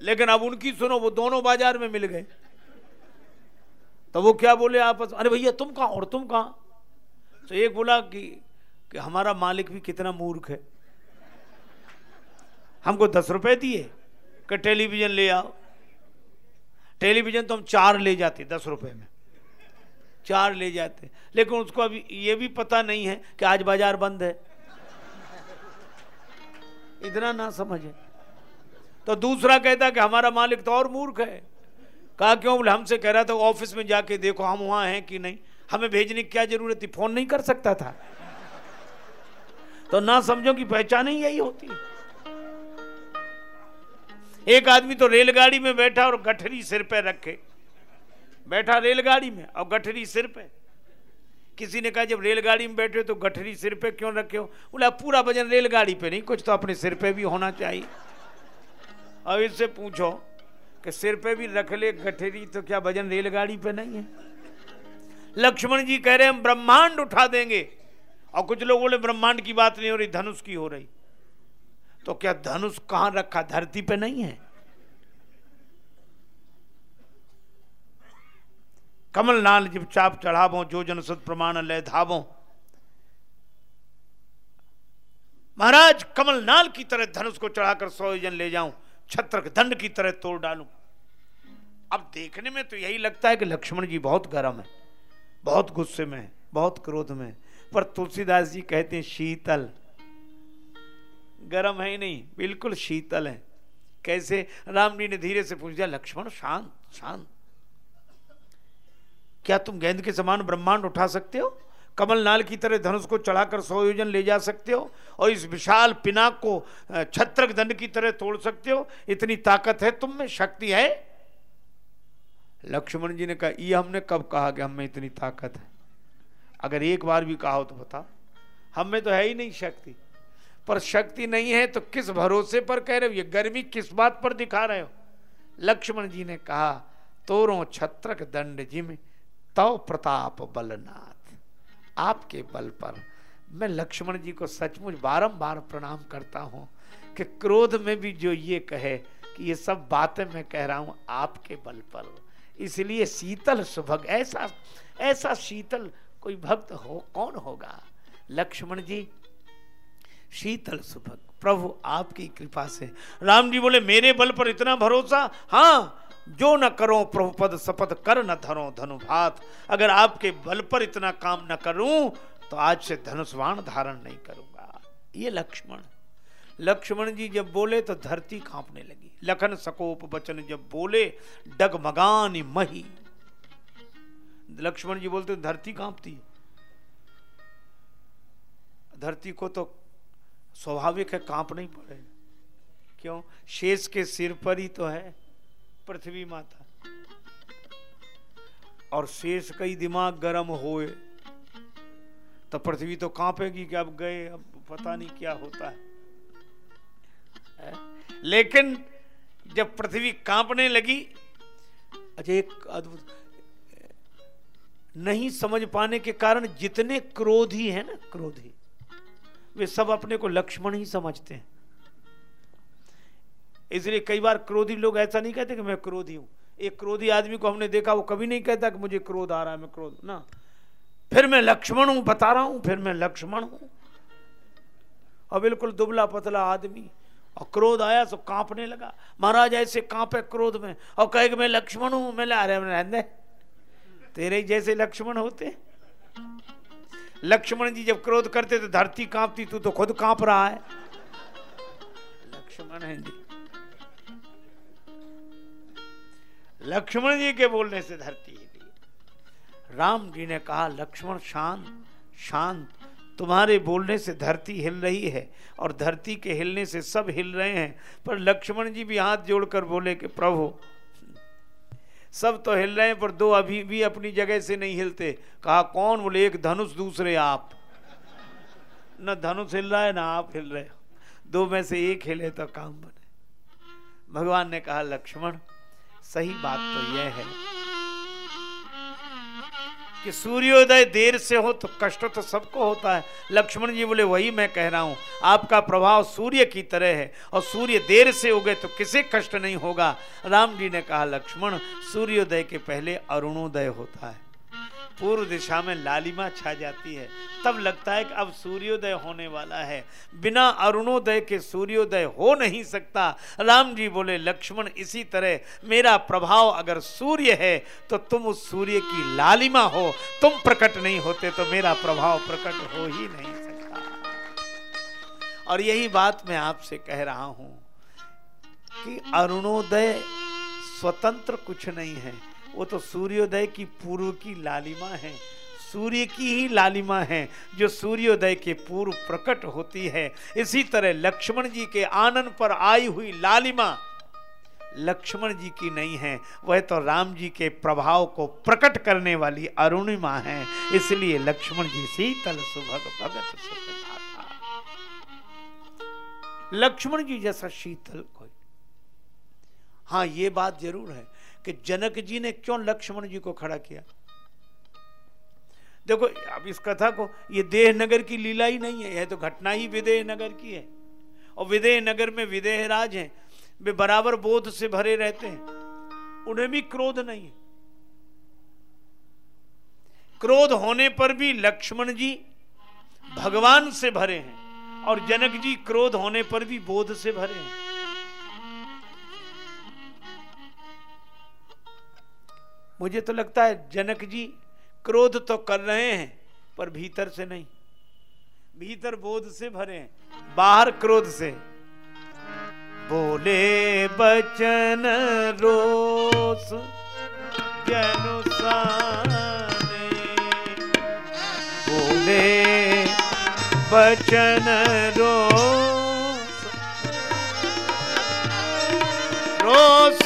लेकिन अब उनकी सुनो, वो दोनों बाज़ार में मिल गए। तो वो क्या बोले आपस अरे भैया, तुम कहाँ और तुम कहाँ? तो एक बोला कि कि हमारा मालिक भी कितना मूर्ख है। हमको दस रुपए दिए कि टेलीविज़न ले आओ। टेलीविज़न तो हम चार ले जाते दस रुपए में। चार ले जाते। लेकिन उसको अभी ये भी पता नहीं है कि आज बाज़ार बंद है। इतना ना समझे। तो दूसरा कहता कि हमारा मालिक तो और मूर्ख है। कहा, क्यों? बोले, हमसे कह रहा था, ऑफ़िस में जाके देखो, हम वहाँ हैं कि नहीं? हमें भेजने की क्या ज़रूरत थी? फ़ोन नहीं कर सकता था। तो ना समझो कि पहचान ही यही होती है। एक आदमी तो रेलगाड़ी में बैठा और गठरी सिर पे रखे। बैठा रेलगाड़ी में और गठरी सिर पे। किसी ने कहा, जब रेलगाड़ी में बैठे तो गठरी सिर पे क्यों रखे हो? बोला, पूरा वज़न रेलगाड़ी पे नहीं, कुछ तो अपने सिर पे भी होना चाहिए। अब इससे पूछो कि सिर पे भी रख ले गठरी तो क्या वज़न रेलगाड़ी पे नहीं है? लक्ष्मण जी कह रहे हैं, हम ब्रह्मांड उठा देंगे। और कुछ लोग बोले, ब्रह्मांड की बात नहीं हो रही, धनुष की हो रही। तो क्या धनुष कहाँ रखा? धरती पे नहीं है। कमल नाल जब चाप चढ़ावो जो जन सत प्रमाण ले धावो। महाराज कमल नाल की तरह धनुष को चढ़ाकर सौ जन ले जाऊँ छत्र दंड की तरह तोड़ डालूं। अब देखने में तो यही लगता है कि लक्ष्मण जी बहुत गर्म है, बहुत गुस्से में बहुत क्रोध में पर तुलसीदास जी कहते हैं, शीतल गर्म है ही नहीं, बिल्कुल शीतल है। कैसे? राम जी ने धीरे से पूछ दिया लक्ष्मण, शांत शांत। क्या तुम गेंद के समान ब्रह्मांड उठा सकते हो? कमल नाल की तरह धनुष को चढ़ाकर सौ योजन ले जा सकते हो? और इस विशाल पिनाक को छत्रक दंड की तरह तोड़ सकते हो? इतनी ताकत है तुम में? शक्ति है? लक्ष्मण जी ने कहा ये हमने कब कहा कि हम इतनी ताकत है? अगर एक बार भी कहा हो तो बता। हम तो है ही नहीं शक्ति। पर शक्ति नहीं है तो किस भरोसे पर कह रहे हो? ये गर्मी किस बात पर दिखा रहे हो? लक्ष्मण जी ने कहा, तोरो छत्रक दंड जिम तव प्रताप बलनाथ। आपके बल पर मैं लक्ष्मण जी को सचमुच बारंबार प्रणाम करता हूँ कि क्रोध में भी जो ये कहे कि ये सब बातें मैं कह रहा हूँ आपके बल पर। इसलिए शीतल सुभग, ऐसा ऐसा शीतल कोई भक्त हो, कौन होगा? लक्ष्मण जी शीतल सुभग, प्रभु आपकी कृपा से। राम जी बोले, मेरे बल पर इतना भरोसा? हाँ जो न करो प्रभु पद शपथ कर न धरो धनु भात अगर आपके बल पर इतना काम न करूँ तो आज से धनुष्वाण धारण नहीं करूँगा। ये लक्ष्मण। लक्ष्मण जी जब बोले तो धरती कांपने लगी। लखन सकोप बचन जब बोले, डगमगान मही। लक्ष्मण जी बोलते, धरती कांपती। धरती को तो स्वाभाविक है, काँप नहीं पड़े। क्यों? शेष के सिर पर ही तो है, पृथ्वी माता। और शेष कई दिमाग गर्म होए तो पृथ्वी तो कांपेगी कि अब गए, अब पता नहीं क्या होता है। लेकिन जब पृथ्वी कांपने लगी अच्छा एक अद्भुत, नहीं समझ पाने के कारण जितने क्रोधी हैं ना, क्रोधी वे सब अपने को लक्ष्मण ही समझते हैं। इसलिए कई बार क्रोधी लोग ऐसा नहीं कहते कि मैं क्रोधी हूँ। एक क्रोधी आदमी को हमने देखा, वो कभी नहीं कहता कि मुझे क्रोध आ रहा है, मैं क्रोध, ना। फिर मैं लक्ष्मण हूँ, बता रहा हूँ, फिर मैं लक्ष्मण हूँ। और बिल्कुल दुबला पतला आदमी, और क्रोध आया तो कांपने लगा। महाराज, ऐसे कांपे क्रोध में, और कहे कि मैं लक्ष्मण हूँ। मैं अरे रहने तेरे जैसे लक्ष्मण होते लक्ष्मण जी जब क्रोध करते तो धरती कांपती, तू तो खुद काँप रहा है। लक्ष्मण है जी। लक्ष्मण जी के बोलने से धरती हिली। राम जी ने कहा, लक्ष्मण, शांत शांत। तुम्हारे बोलने से धरती हिल रही है और धरती के हिलने से सब हिल रहे हैं, पर लक्ष्मण जी भी हाथ जोड़कर बोले कि, प्रभु सब तो हिल रहे हैं, पर दो अभी भी अपनी जगह से नहीं हिलते। कहा, कौन बोले, एक धनुष दूसरे आप? न धनुष हिल रहा है, ना आप हिल रहे हो। दो में से एक हिले तो काम बने। भगवान ने कहा, लक्ष्मण, सही बात तो यह है कि सूर्योदय देर से हो तो कष्ट तो सबको होता है। लक्ष्मण जी बोले, वही मैं कह रहा हूँ, आपका प्रभाव सूर्य की तरह है और सूर्य देर से उगे तो किसे कष्ट नहीं होगा? राम जी ने कहा, लक्ष्मण, सूर्योदय के पहले अरुणोदय होता है। पूर्व दिशा में लालिमा छा जाती है। तब लगता है कि अब सूर्योदय होने वाला है। बिना अरुणोदय के सूर्योदय हो नहीं सकता। राम जी बोले, लक्ष्मण, इसी तरह मेरा प्रभाव अगर सूर्य है तो तुम उस सूर्य की लालिमा हो। तुम प्रकट नहीं होते तो मेरा प्रभाव प्रकट हो ही नहीं सकता। और यही बात मैं आपसे कह रहा हूँ कि अरुणोदय स्वतंत्र कुछ नहीं है। वो तो सूर्योदय की पूर्व की लालिमा है। सूर्य की ही लालिमा है, जो सूर्योदय के पूर्व प्रकट होती है। इसी तरह लक्ष्मण जी के आनंद पर आई हुई लालिमा लक्ष्मण जी की नहीं है, वह तो राम जी के प्रभाव को प्रकट करने वाली अरुणिमा है। इसलिए लक्ष्मण जी शीतल सुभग भगत सुखदाता। लक्ष्मण जी जैसा शीतल कोई। हाँ ये बात ज़रूर है। कि जनक जी ने क्यों लक्ष्मण जी को खड़ा किया? देखो, अब इस कथा को, ये देह नगर की लीला ही नहीं है, यह तो घटना ही विदेह नगर की है। और विदेह नगर में विदेह राज हैं, वे बराबर बोध से भरे रहते हैं। उन्हें भी क्रोध नहीं है। क्रोध होने पर भी लक्ष्मण जी भगवान से भरे हैं, और जनक जी क्रोध होने पर भी बोध से भरे हैं। मुझे तो लगता है जनक जी क्रोध तो कर रहे हैं, पर भीतर से नहीं। भीतर बोध से भरे हैं, बाहर क्रोध से। बोले बचन रोस जनुसाने बोले बचन रोस रोस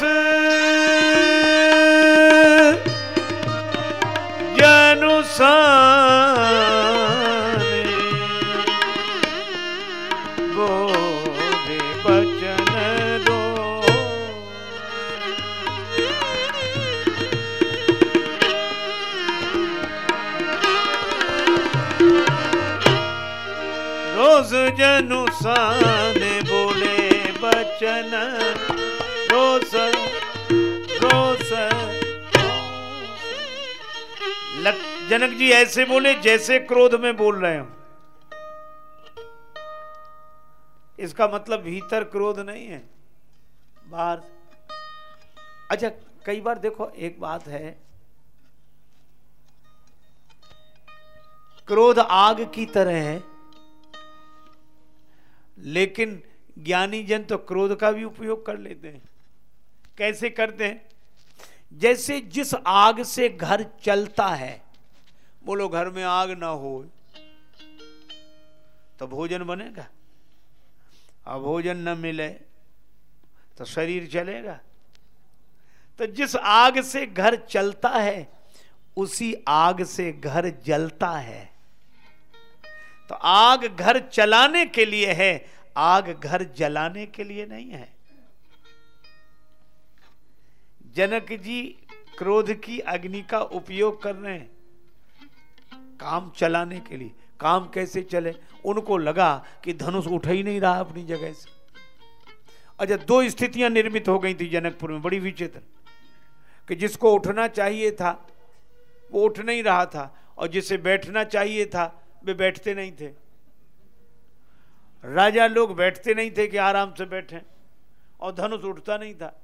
बोले बचन। रोस रोस जनक जी ऐसे बोले जैसे क्रोध में बोल रहे हो। इसका मतलब भीतर क्रोध नहीं है, बाहर। अच्छा कई बार देखो, एक बात है। क्रोध आग की तरह है लेकिन ज्ञानी जन तो क्रोध का भी उपयोग कर लेते हैं। कैसे करते हैं? जैसे जिस आग से घर चलता है, बोलो घर में आग ना हो तो भोजन बनेगा। और भोजन न मिले तो शरीर चलेगा। तो जिस आग से घर चलता है, उसी आग से घर जलता है। तो आग घर चलाने के लिए है, आग घर जलाने के लिए नहीं है। जनक जी क्रोध की अग्नि का उपयोग कर रहे हैं, काम चलाने के लिए। काम कैसे चले? उनको लगा कि धनुष उठ ही नहीं रहा अपनी जगह से। अच्छा दो स्थितियाँ निर्मित हो गई थी जनकपुर में, बड़ी विचित्र। कि जिसको उठना चाहिए था, वो उठ नहीं रहा था, और जिसे बैठना चाहिए था वे बैठते नहीं थे। राजा लोग बैठते नहीं थे कि आराम से बैठें, और धनुष उठता नहीं था।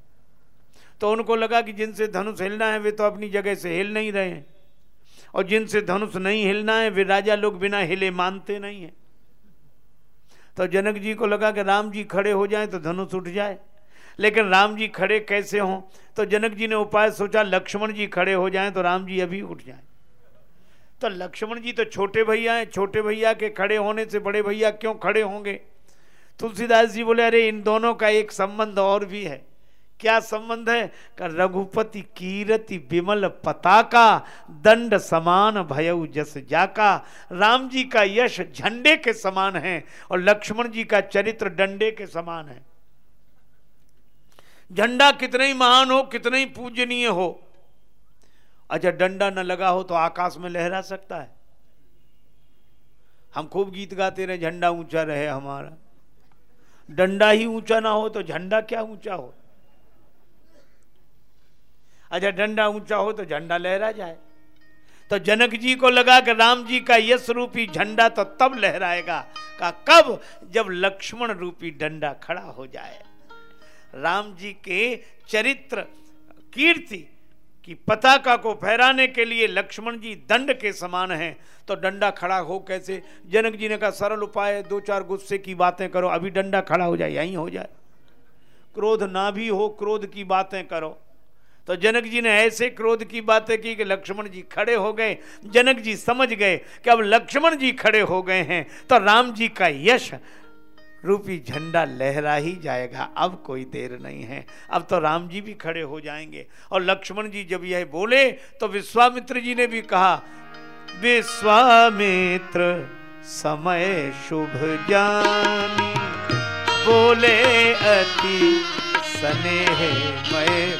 तो उनको लगा कि जिनसे धनुष हिलना है, वे तो अपनी जगह से हिल नहीं रहे हैं। और जिनसे धनुष नहीं हिलना है, वे राजा लोग बिना हिले मानते नहीं हैं। तो जनक जी को लगा कि राम जी खड़े हो जाएँ तो धनुष उठ जाए। लेकिन राम जी खड़े कैसे हों? तो जनक जी ने उपाय सोचा, लक्ष्मण जी खड़े हो जाएँ तो राम जी अभी उठ जाएँ। तो लक्ष्मण जी तो छोटे भैया हैं, छोटे भैया के खड़े होने से बड़े भैया क्यों खड़े होंगे? तुलसीदास जी बोले, अरे, इन दोनों का एक संबंध और भी है। क्या संबंध है? का रघुपति कीरति विमल पताका, दंड समान भयउ जस जाका। राम जी का यश झंडे के समान है और लक्ष्मण जी का चरित्र डंडे के समान है। झंडा कितने ही महान हो, कितने ही पूजनीय हो अच्छा डंडा न लगा हो तो आकाश में लहरा सकता है। हम खूब गीत गाते रहे, झंडा ऊँचा रहे हमारा। डंडा ही ऊँचा ना हो तो झंडा क्या ऊँचा हो? अच्छा डंडा ऊँचा हो तो झंडा लहरा जाए। तो जनक जी को लगा कि राम जी का यश रूपी झंडा तो तब लहराएगा का कब जब लक्ष्मण रूपी डंडा खड़ा हो जाए। राम जी के चरित्र, कीर्ति की पताका को फहराने के लिए लक्ष्मण जी दंड के समान हैं। तो डंडा खड़ा हो कैसे? जनक जी ने कहा, सरल उपाय, दो चार गुस्से की बातें करो, अभी डंडा खड़ा हो जाए, यहीं हो जाए। क्रोध ना भी हो, क्रोध की बातें करो। तो जनक जी ने ऐसे क्रोध की बातें की कि लक्ष्मण जी खड़े हो गए। जनक जी समझ गए कि अब लक्ष्मण जी खड़े हो गए हैं तो राम जी का यश रूपी झंडा लहरा ही जाएगा। अब कोई देर नहीं है। अब तो राम जी भी खड़े हो जाएँगे। और लक्ष्मण जी जब यह बोले तो विश्वामित्र जी ने भी कहा, विश्वामित्र, समय शुभ जानी। बोले अति स्नेह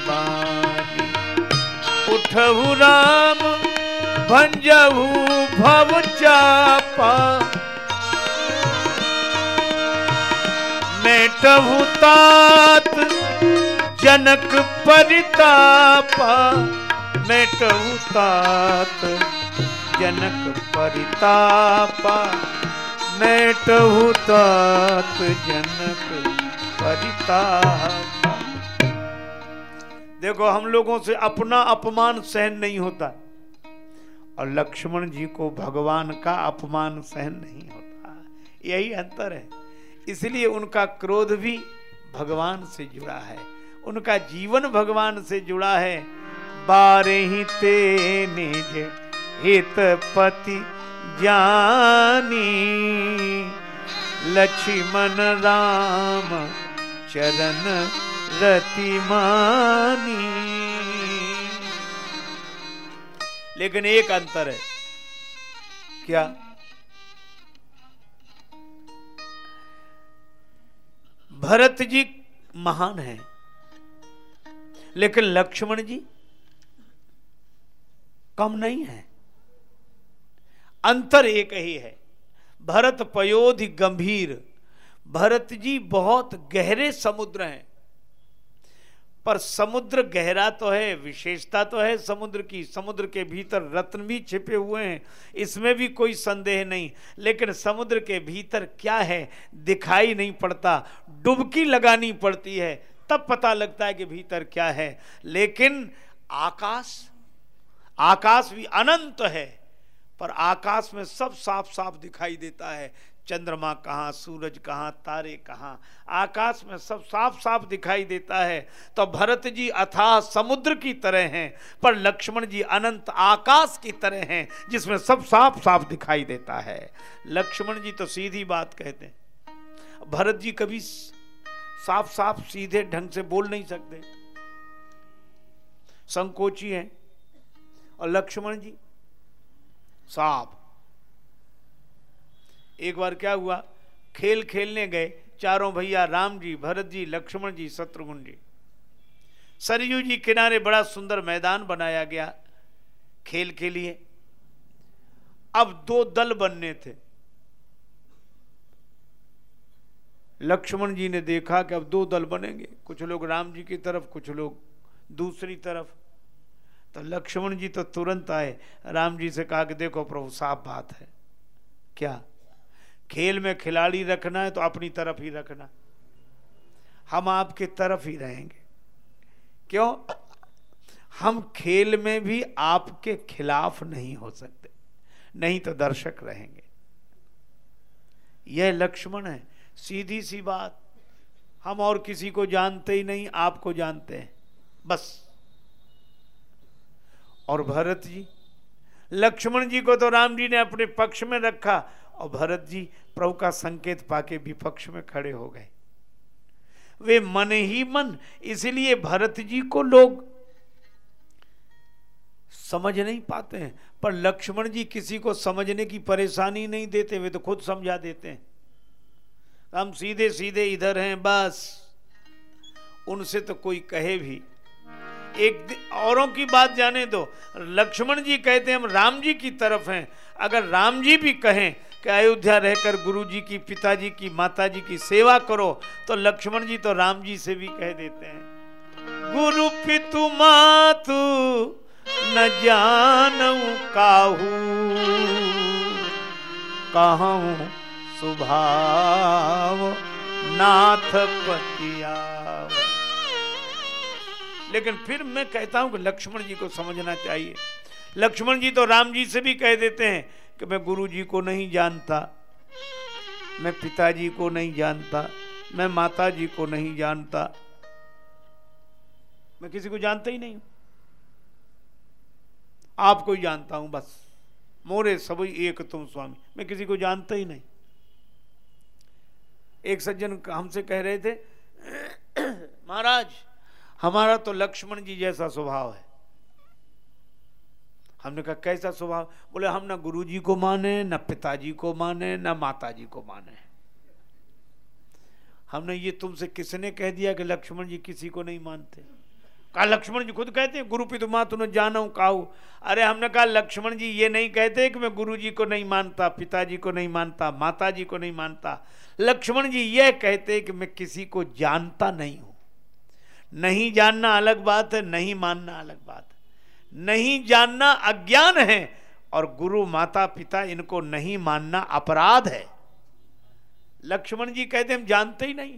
बानी। उठहु राम, भंजहु भव चापा। मेटहु जनक परितापा। मेटहु तात, जनक परितापा। मेटहु तात, जनक परितापा। देखो, हम लोगों से अपना अपमान सहन नहीं होता। और लक्ष्मण जी को भगवान का अपमान सहन नहीं होता। यही अंतर है। इसलिए उनका क्रोध भी भगवान से जुड़ा है। उनका जीवन भगवान से जुड़ा है। बारे ही ते निज हित पति जानी लक्ष्मण राम चरण रतिमानी लेकिन एक अंतर है। क्या? भरत जी महान है। लेकिन लक्ष्मण जी कम नहीं है। अंतर एक ही है। भरत पयोधि गंभीर। भरत जी बहुत गहरे समुद्र हैं। पर समुद्र गहरा तो है, विशेषता तो है समुद्र की। समुद्र के भीतर रत्न भी छिपे हुए हैं। इसमें भी कोई संदेह नहीं। लेकिन समुद्र के भीतर क्या है, दिखाई नहीं पड़ता। डुबकी लगानी पड़ती है। तब पता लगता है कि भीतर क्या है। लेकिन आकाश आकाश भी अनंत है। पर आकाश में सब साफ़ साफ़ दिखाई देता है। चंद्रमा कहाँ, सूरज कहाँ, तारे कहाँ, आकाश में सब साफ़ साफ़ दिखाई देता है। तो भरत जी अथाह समुद्र की तरह हैं, पर लक्ष्मण जी अनंत आकाश की तरह हैं, जिसमें सब साफ़ साफ़ दिखाई देता है। लक्ष्मण जी तो सीधी बात कहते हैं। भरत जी कभी साफ़ साफ़ सीधे ढंग से बोल नहीं सकते। संकोची हैं, और लक्ष्मण जी साफ़। एक बार क्या हुआ? खेल खेलने गए। चारों भैया राम जी, भरत जी, लक्ष्मण जी, शत्रुघ्न जी। सरयू जी किनारे बड़ा सुंदर मैदान बनाया गया। खेल के लिए अब दो दल बनने थे। लक्ष्मण जी ने देखा कि अब दो दल बनेंगे। कुछ लोग राम जी की तरफ़, कुछ लोग दूसरी तरफ़। तो लक्ष्मण जी तो तुरंत आए। राम जी से कहा कि देखो प्रभु, साफ़ बात है। क्या? खेल में खिलाड़ी रखना है तो अपनी तरफ़ ही रखना। हम आपके तरफ़ ही रहेंगे। क्यों? हम खेल में भी आपके खिलाफ नहीं हो सकते। नहीं तो दर्शक रहेंगे। यह लक्ष्मण है। सीधी सी बात। हम और किसी को जानते ही नहीं, आपको जानते हैं। बस। और भरत जी, लक्ष्मण जी को तो राम जी ने अपने पक्ष में रखा। और भरत जी प्रभु का संकेत पाके विपक्ष में खड़े हो गए। वे मन ही मन, इसलिए भरत जी को लोग समझ नहीं पाते हैं। पर लक्ष्मण जी किसी को समझने की परेशानी नहीं देते, वे तो खुद समझा देते हैं। हम सीधे सीधे इधर हैं, बस। उनसे तो कोई कहे भी। एक औरों की बात जाने दो। लक्ष्मण जी कहते हैं, हम राम जी की तरफ़ हैं। अगर राम जी भी कहें कि अयोध्या रहकर गुरु जी की पिताजी की माता जी की सेवा करो तो लक्ष्मण जी तो राम जी से भी कह देते हैं गुरु पितु मातु न जान काहू कहूँ सुभाव नाथ पतिया लेकिन फिर मैं कहता हूँ कि लक्ष्मण जी को समझना चाहिए लक्ष्मण जी तो राम जी से भी कह देते हैं कि मैं गुरु जी को नहीं जानता, मैं पिताजी को नहीं जानता, मैं माता जी को नहीं जानता। मैं किसी को जानता ही नहीं आपको ही जानता हूँ बस। मोरे सभी एक तुम स्वामी। मैं किसी को जानता ही नहीं। एक सज्जन हमसे कह रहे थे, <clears throat> महाराज, हमारा तो लक्ष्मण जी जैसा स्वभाव है। हमने कहा, कैसा स्वभाव? बोले, हम ना गुरु जी को माने, ना पिताजी को माने, ना माता जी को माने। हमने ये तुमसे किसने कह दिया कि लक्ष्मण जी किसी को नहीं मानते? कहा, लक्ष्मण जी खुद कहते हैं, गुरु पितु मातु न जानो काऊ अरे, हमने कहा, लक्ष्मण जी ये नहीं कहते कि मैं गुरु जी को नहीं मानता, पिताजी को नहीं मानता माता जी को नहीं मानता। लक्ष्मण जी यह कहते कि मैं किसी को जानता नहीं हूँ। नहीं जानना अलग बात है, नहीं मानना अलग बात है। नहीं जानना अज्ञान है और गुरु माता पिता इनको नहीं मानना अपराध है। लक्ष्मण जी कहते हम जानते ही नहीं।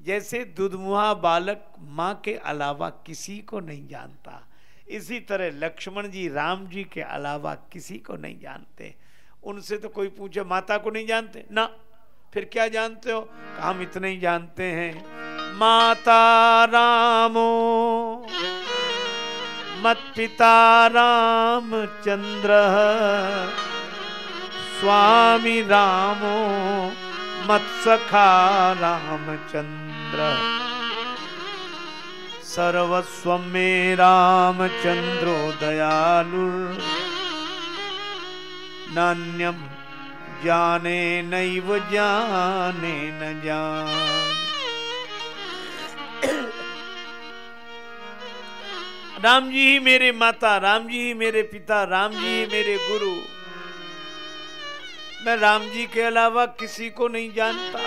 जैसे दुधमुहा बालक माँ के अलावा किसी को नहीं जानता, इसी तरह लक्ष्मण जी राम जी के अलावा किसी को नहीं जानते। उनसे तो कोई पूछे, माता को नहीं जानते? ना, फिर क्या जानते हो? हम इतने ही जानते हैं। माता रामो मत पिता चंद्र स्वामी रामो मत सखा रामचंद्र। सर्वस्व मे दयालु नान्यम जाने नैव जाने न जान। राम जी ही मेरे माता, राम जी ही मेरे पिता, राम जी ही मेरे गुरु। मैं राम जी के अलावा किसी को नहीं जानता।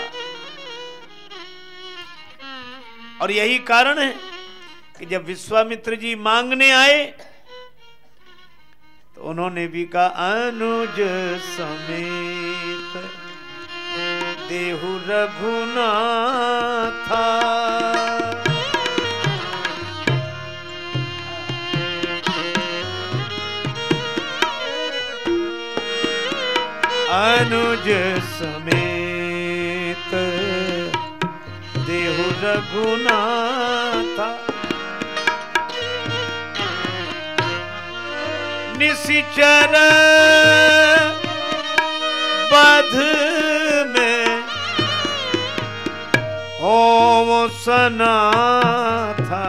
और यही कारण है कि जब विश्वामित्र जी मांगने आए तो उन्होंने भी कहा, अनुज समेत देहु रघुनाथा अनुज समेत। देहु रघुनाथा। निशिचर बध में ओम सना था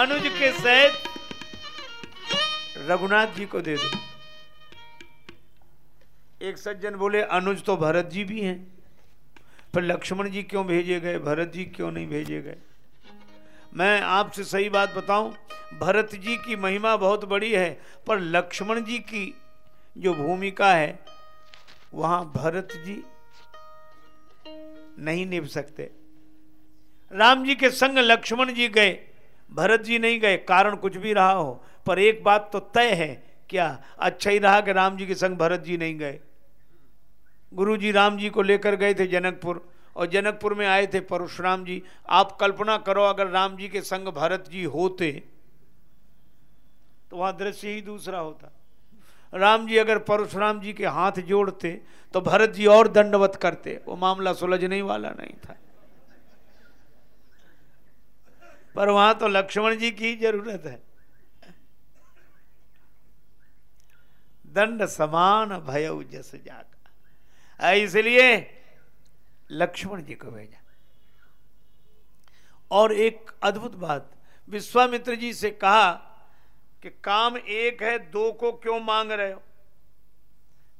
अनुज के सहित रघुनाथ जी को दे दो। एक सज्जन बोले, अनुज तो भरत जी भी हैं, पर लक्ष्मण जी क्यों भेजे गए? भरत जी क्यों नहीं भेजे गए? मैं आपसे सही बात बताऊँ, भरत जी की महिमा बहुत बड़ी है, पर लक्ष्मण जी की जो भूमिका है, वहाँ भरत जी नहीं निभ सकते। राम जी के संग लक्ष्मण जी गए। भरत जी नहीं गए, कारण कुछ भी रहा हो, पर एक बात तो तय है, क्या अच्छा ही रहा कि राम जी के संग भरत जी नहीं गए? गुरु जी राम जी को लेकर गए थे जनकपुर, और जनकपुर में आए थे परशुराम जी। आप कल्पना करो, अगर राम जी के संग भरत जी होते तो वहाँ दृश्य ही दूसरा होता। राम जी अगर परशुराम जी के हाथ जोड़ते तो भरत जी और दंडवत करते, वो मामला सुलझने वाला नहीं था। पर वहाँ तो लक्ष्मण जी की ज़रूरत है। दंड समान भय जस जागा। इसलिए लक्ष्मण जी को भेजा। और एक अद्भुत बात, विश्वामित्र जी से कहा कि काम एक है, दो को क्यों मांग रहे हो?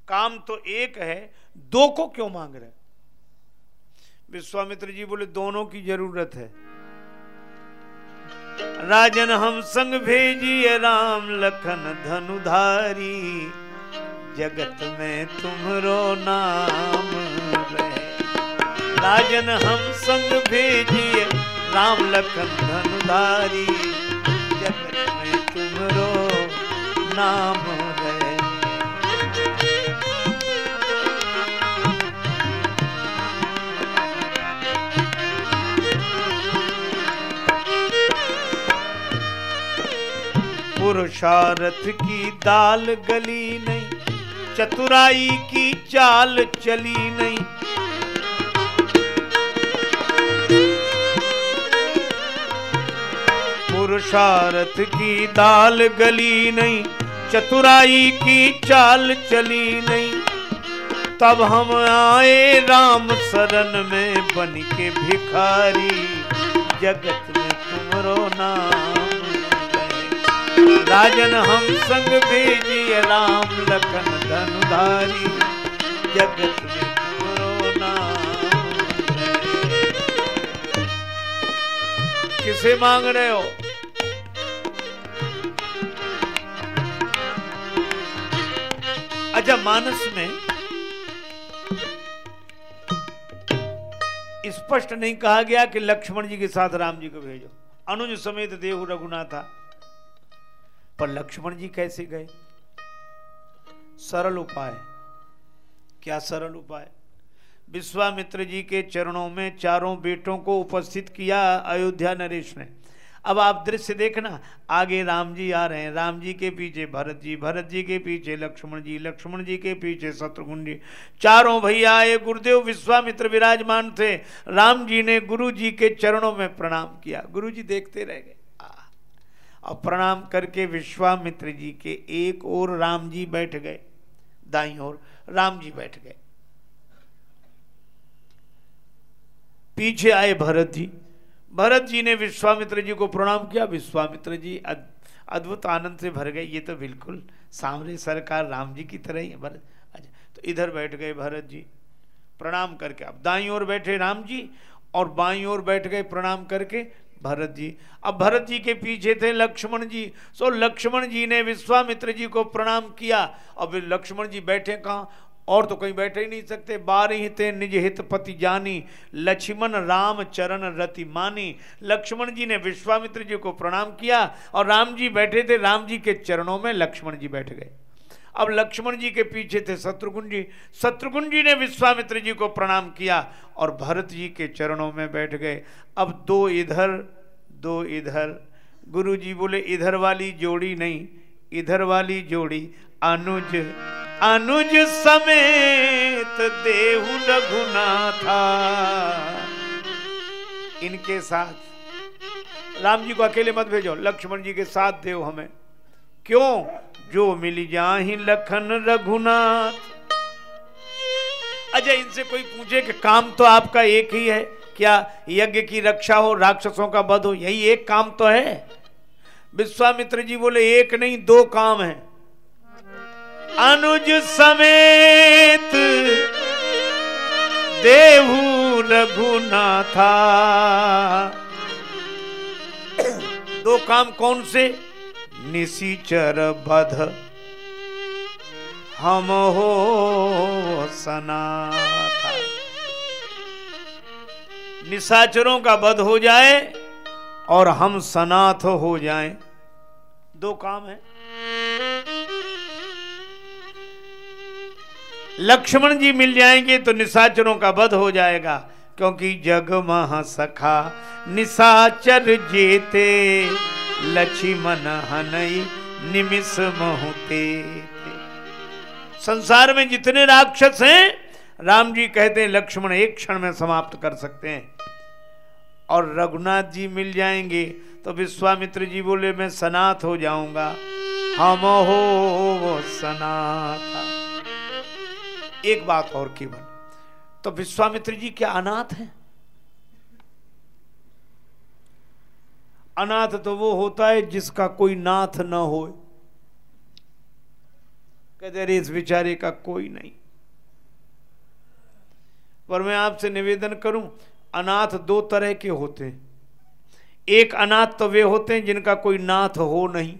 काम तो एक है, दो को क्यों मांग रहे हो? विश्वामित्र जी बोले, दोनों की ज़रूरत है। राजन हम संग भेजिए राम लखन धनुधारी। जगत में तुमरो नाम राजन हम संग भेजिए राम लखन धनुधारी। जगत में तुमरो नाम पुरुषारथ की दाल गली नहीं, चतुराई की चाल चली नहीं। पुरुषारथ की दाल गली नहीं, चतुराई की चाल चली नहीं। तब हम आए राम शरण में बन के भिखारी, जगत में तुमरो नाम। राजन हम संग भेजिए राम लखन धनुधारी, जगत किसे मांग रहे हो? अच्छा मानस में स्पष्ट नहीं कहा गया कि लक्ष्मण जी के साथ राम जी को भेजो। अनुज समेत देव रघुनाथा पर लक्ष्मण जी कैसे गए? सरल उपाय। क्या सरल उपाय? विश्वामित्र जी के चरणों में चारों बेटों को उपस्थित किया अयोध्या नरेश ने। अब आप दृश्य देखना। आगे राम जी आ रहे हैं। राम जी के पीछे भरत जी भरत जी के पीछे लक्ष्मण जी लक्ष्मण जी के पीछे शत्रुघ्न जी। चारों भैया आए, गुरुदेव विश्वामित्र विराजमान थे। राम जी ने गुरु जी के चरणों में प्रणाम किया। गुरु जी देखते रह गए। और प्रणाम करके विश्वामित्र जी के एक और राम जी बैठ गए, दाई ओर राम जी बैठ गए। पीछे आए भरत जी। भरत जी ने विश्वामित्र जी को प्रणाम किया। विश्वामित्र जी अद्भुत आनंद से भर गए। ये तो बिल्कुल सामने सरकार राम जी की तरह ही है। भरत अच्छा तो इधर बैठ गए भरत जी। प्रणाम करके अब दाई ओर बैठे राम जी और बाई ओर बैठ गए प्रणाम करके। भरत जी। अब भरत जी के पीछे थे लक्ष्मण जी। सो लक्ष्मण जी ने विश्वामित्र जी को प्रणाम किया। अब लक्ष्मण जी बैठे कहाँ? और तो कहीं बैठे ही नहीं सकते। बार ही थे निज हित पति जानी। लक्ष्मण राम चरण रति मानी। लक्ष्मण जी ने विश्वामित्र जी को प्रणाम किया। और राम जी बैठे थे। राम जी के चरणों में लक्ष्मण जी बैठ गए। अब लक्ष्मण जी के पीछे थे शत्रुघ्न जी। शत्रुघ्न जी ने विश्वामित्र जी को प्रणाम किया और भरत जी के चरणों में बैठ गए। अब दो इधर दो इधर। गुरु जी बोले, इधर वाली जोड़ी नहीं, इधर वाली जोड़ी। अनुज अनुज समेत देहु लघुना था इनके साथ। राम जी को अकेले मत भेजो, लक्ष्मण जी के साथ देव हमें। क्यों? जो मिल जाही लखन रघुनाथ। अजय, इनसे कोई पूछे कि काम तो आपका एक ही है? क्या यज्ञ की रक्षा हो, राक्षसों का वध हो, यही एक काम तो है? विश्वामित्र जी बोले, एक नहीं, दो काम है। अनुज समेत देहू रघुनाथा। दो काम कौन से? निशिचर बध। हम हो सनाथा। निशाचरों का बध हो जाए और हम सनाथ हो जाएँ। दो काम है। लक्ष्मण जी मिल जाएँगे तो निशाचरों का बध हो जाएगा, क्योंकि जग महा सखा निशाचर जेते। लक्ष्मण हनई निमिष महुते। संसार में जितने राक्षस हैं, राम जी कहते हैं, लक्ष्मण एक क्षण में समाप्त कर सकते हैं। और रघुनाथ जी मिल जाएँगे तो विश्वामित्र जी बोले, मैं सनाथ हो जाऊँगा। हम हो सनाथ। एक बात और केवल तो विश्वामित्र जी क्या अनाथ है? अनाथ तो वो होता है जिसका कोई नाथ न हो कहते अरे इस बेचारे का कोई नहीं। पर मैं आपसे निवेदन करूँ, अनाथ दो तरह के होते हैं। एक अनाथ तो वे होते हैं जिनका कोई नाथ हो नहीं,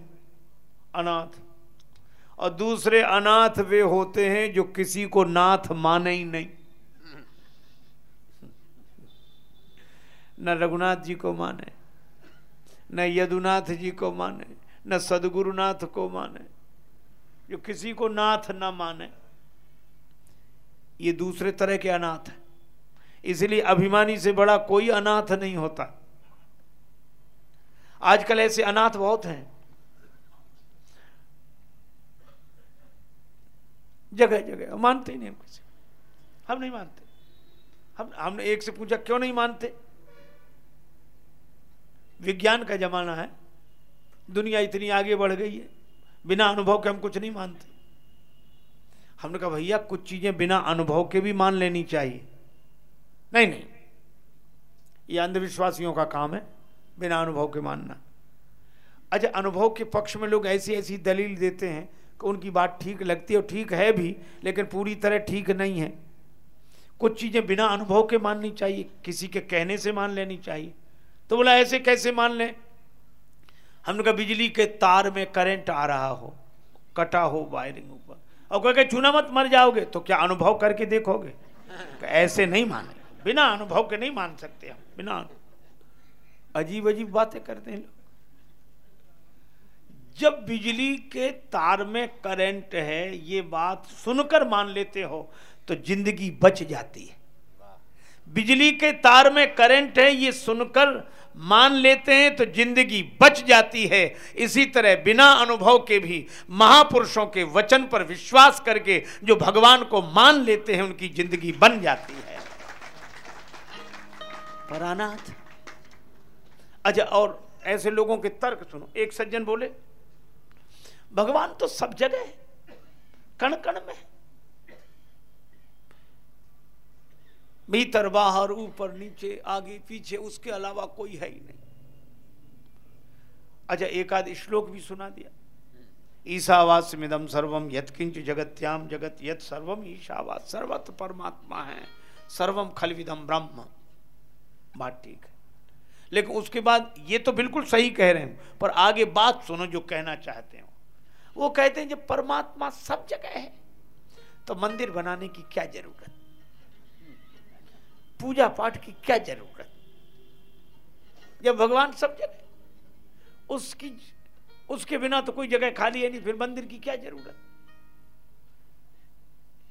अनाथ। और दूसरे अनाथ वे होते हैं जो किसी को नाथ माने ही नहीं। न रघुनाथ जी को माने। न यदुनाथ जी को माने, न सदगुरुनाथ को माने। जो किसी को नाथ न माने, ये दूसरे तरह के अनाथ है। इसलिए अभिमानी से बड़ा कोई अनाथ नहीं होता। आजकल ऐसे अनाथ बहुत हैं। जगह जगह मानते ही नहीं हम किसी हम नहीं मानते। हम हमने एक से पूछा, क्यों नहीं मानते? विज्ञान का जमाना है। दुनिया इतनी आगे बढ़ गई है। बिना अनुभव के हम कुछ नहीं मानते। हमने कहा, भैया, कुछ चीज़ें बिना अनुभव के भी मान लेनी चाहिए। नहीं नहीं। ये अंधविश्वासियों का काम है, बिना अनुभव के मानना। अच्छा अनुभव के पक्ष में लोग ऐसी ऐसी दलील देते हैं कि उनकी बात ठीक लगती है और ठीक है भी, लेकिन पूरी तरह ठीक नहीं है। कुछ चीज़ें बिना अनुभव के माननी चाहिए, किसी के कहने से मान लेनी चाहिए। तो बोला, ऐसे कैसे मान लें? हमने कहा बिजली के तार में करंट आ रहा हो, कटा हो वायरिंग ऊपर। और कह चूना मत, मर जाओगे। तो क्या अनुभव करके देखोगे? ऐसे नहीं माने। बिना अनुभव के नहीं मान सकते हम, बिना अजीब अजीब बातें करते हैं लोग। जब बिजली के तार में करंट है, ये बात सुनकर मान लेते हो तो ज़िंदगी बच जाती है। बिजली के तार में करंट है, ये सुनकर मान लेते हैं तो ज़िंदगी बच जाती है। इसी तरह बिना अनुभव के भी महापुरुषों के वचन पर विश्वास करके जो भगवान को मान लेते हैं, उनकी ज़िंदगी बन जाती है। परानाथ अच्छा और ऐसे लोगों के तर्क सुनो। एक सज्जन बोले, भगवान तो सब जगह कण कण में भीतर, बाहर, ऊपर, नीचे, आगे, पीछे, उसके अलावा कोई है ही नहीं। अच्छा एक आध श्लोक भी सुना दिया। ईशावास मिदम सर्वम यत्किंच जगत्याम जगत, यत सर्वम ईशावास। सर्वत परमात्मा है, सर्वम खलविदम ब्रह्म। बात ठीक है। लेकिन उसके बाद ये तो बिल्कुल सही कह रहे हैं, पर आगे बात सुनो जो कहना चाहते हो। वो कहते हैं, जब परमात्मा सब जगह है तो मंदिर बनाने की क्या ज़रूरत? पूजा पाठ की क्या ज़रूरत? जब भगवान सब जगह उसकी, उसके बिना तो कोई जगह खाली है नहीं, फिर मंदिर की क्या ज़रूरत?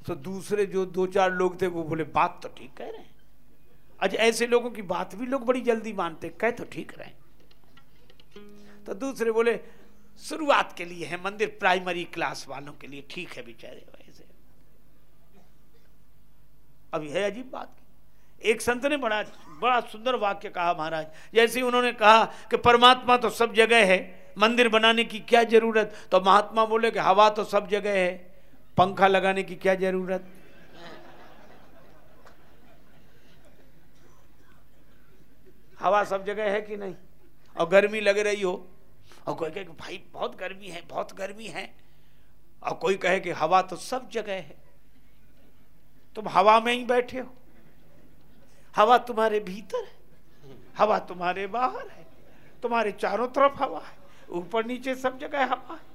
तो दूसरे जो दो चार लोग थे, वो बोले, बात तो ठीक कह रहे हैं। अच्छा ऐसे लोगों की बात भी लोग बड़ी जल्दी मानते कह तो ठीक रहे तो दूसरे बोले, शुरुआत के लिए है मंदिर प्राइमरी क्लास वालों के लिए ठीक है बेचारे, वैसे। अभी है अजीब बात। एक संत ने बड़ा बड़ा सुंदर वाक्य कहा महाराज। जैसे उन्होंने कहा कि परमात्मा तो सब जगह है, मंदिर बनाने की क्या ज़रूरत? तो महात्मा बोले कि हवा तो सब जगह है, पंखा लगाने की क्या ज़रूरत? हवा सब जगह है कि नहीं? और गर्मी लग रही हो, और कोई कहे कि भाई, बहुत गर्मी है, बहुत गर्मी है, और कोई कहे कि हवा तो सब जगह है। तुम हवा में ही बैठे हो। हवा तुम्हारे भीतर है। हवा तुम्हारे बाहर है। तुम्हारे चारों तरफ़ हवा है। ऊपर नीचे सब जगह हवा है।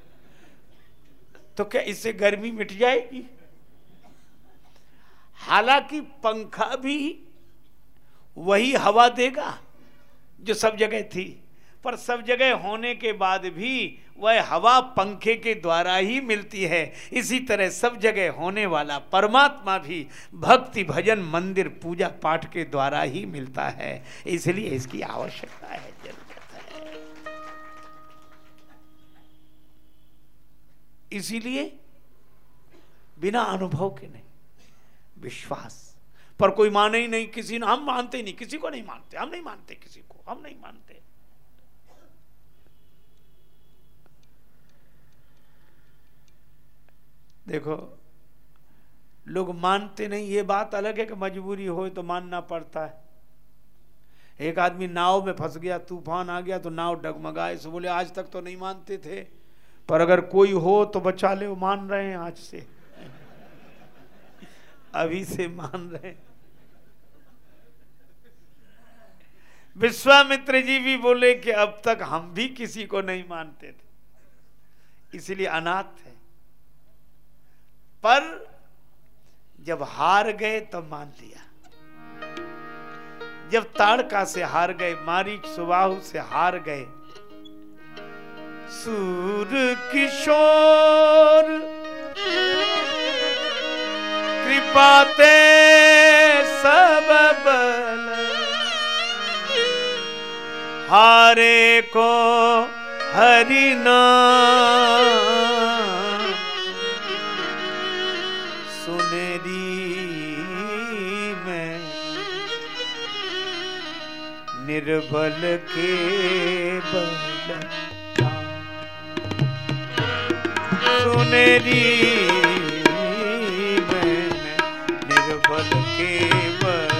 तो क्या इससे गर्मी मिट जाएगी? हालाँकि पंखा भी वही हवा देगा जो सब जगह थी। पर सब जगह होने के बाद भी वह हवा पंखे के द्वारा ही मिलती है। इसी तरह सब जगह होने वाला परमात्मा भी भक्ति भजन मंदिर पूजा पाठ के द्वारा ही मिलता है। इसलिए इसकी आवश्यकता है, ज़रूरत है। इसीलिए बिना अनुभव के नहीं, विश्वास। पर कोई माने ही नहीं, किसी ने, हम मानते नहीं, किसी को नहीं मानते, हम नहीं मानते किसी को, हम नहीं मानते। देखो, लोग मानते नहीं, ये बात अलग है कि मजबूरी हो तो मानना पड़ता है। एक आदमी नाव में फंस गया, तूफ़ान आ गया तो नाव डगमगाए से बोले, आज तक तो नहीं मानते थे, पर अगर कोई हो तो बचा ले, वो मान रहे हैं आज से। <laughs> अभी से मान रहे हैं। विश्वामित्र जी भी बोले कि अब तक हम भी किसी को नहीं मानते थे। इसलिए अनाथ है। पर जब हार गए तब तो मान लिया। जब ताड़का से हार गए मारीच सुबाहु से हार गए, सूर किशोर कृपाते सब बल, हारे को हरिना निर्बल के बल। सुनेरी मैंने निर्बल के बल।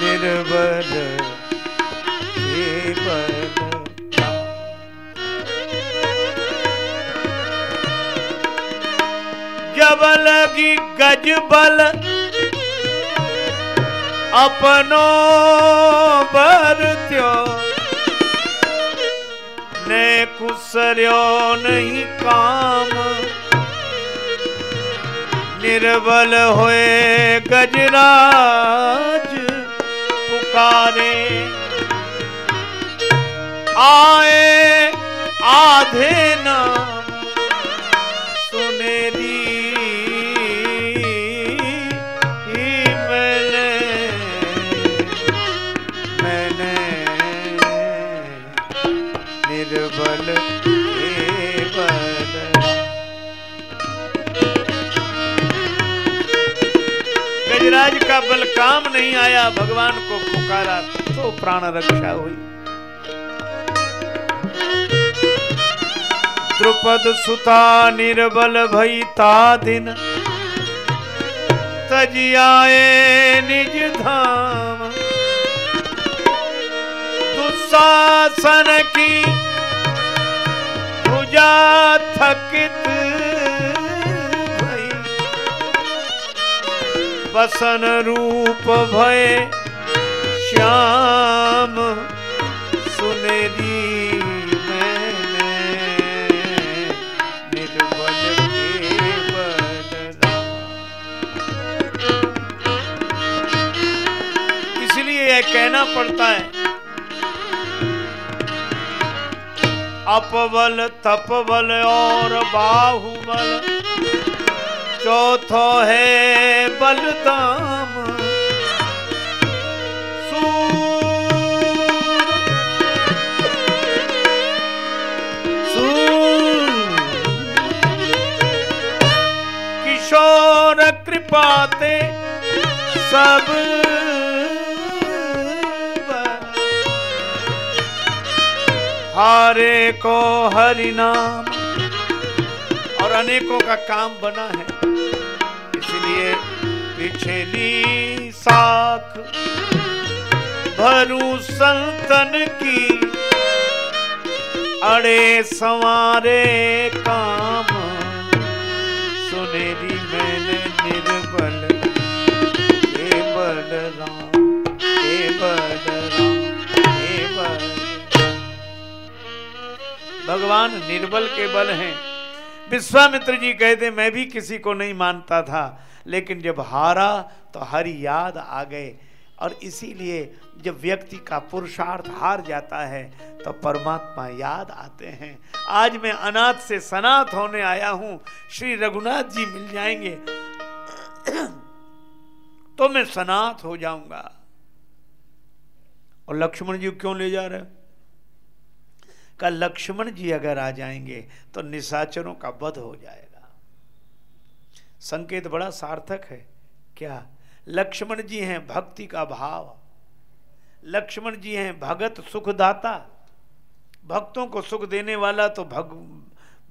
निर्बल के बल। जब लगी गज बल अपनो बरत्यो ने कुसर्यो नहीं काम। निर्बल होए गजराज पुकारे। आए आधे नाम सुनेरी काम नहीं आया, भगवान को पुकारा तो प्राण रक्षा हुई। द्रुपद सुता निर्बल भई ता दिन तजियाए निज धाम। दुशासन की भुजा थकित बसन रूप भय। श्याम सुनेरी इसलिए यह कहना पड़ता है अपबल तपबल और बाहुबल। चौथो है बलदाम। किशोर कृपाते सब हारे को हरि नाम। और अनेकों का काम बना है। इसलिए पिछली साख। भरू संतन की अड़े संवारे काम। सुनेरी मैंने निर्बल, हे बलराम हे बलराम हे बलराम भगवान निर्बल के बल हैं। विश्वामित्र जी कहते, मैं भी किसी को नहीं मानता था। लेकिन जब हारा तो हरि याद आ गए। और इसीलिए जब व्यक्ति का पुरुषार्थ हार जाता है तो परमात्मा याद आते हैं। आज मैं अनाथ से सनाथ होने आया हूँ। श्री रघुनाथ जी मिल जाएँगे। तो मैं सनाथ हो जाऊँगा। और लक्ष्मण जी क्यों ले जा रहे का लक्ष्मण जी अगर आ जाएँगे तो निशाचरों का वध हो जाएगा। संकेत बड़ा सार्थक है। क्या? लक्ष्मण जी हैं भक्ति का भाव। लक्ष्मण जी हैं भगत सुखदाता। भक्तों को सुख देने वाला तो भग,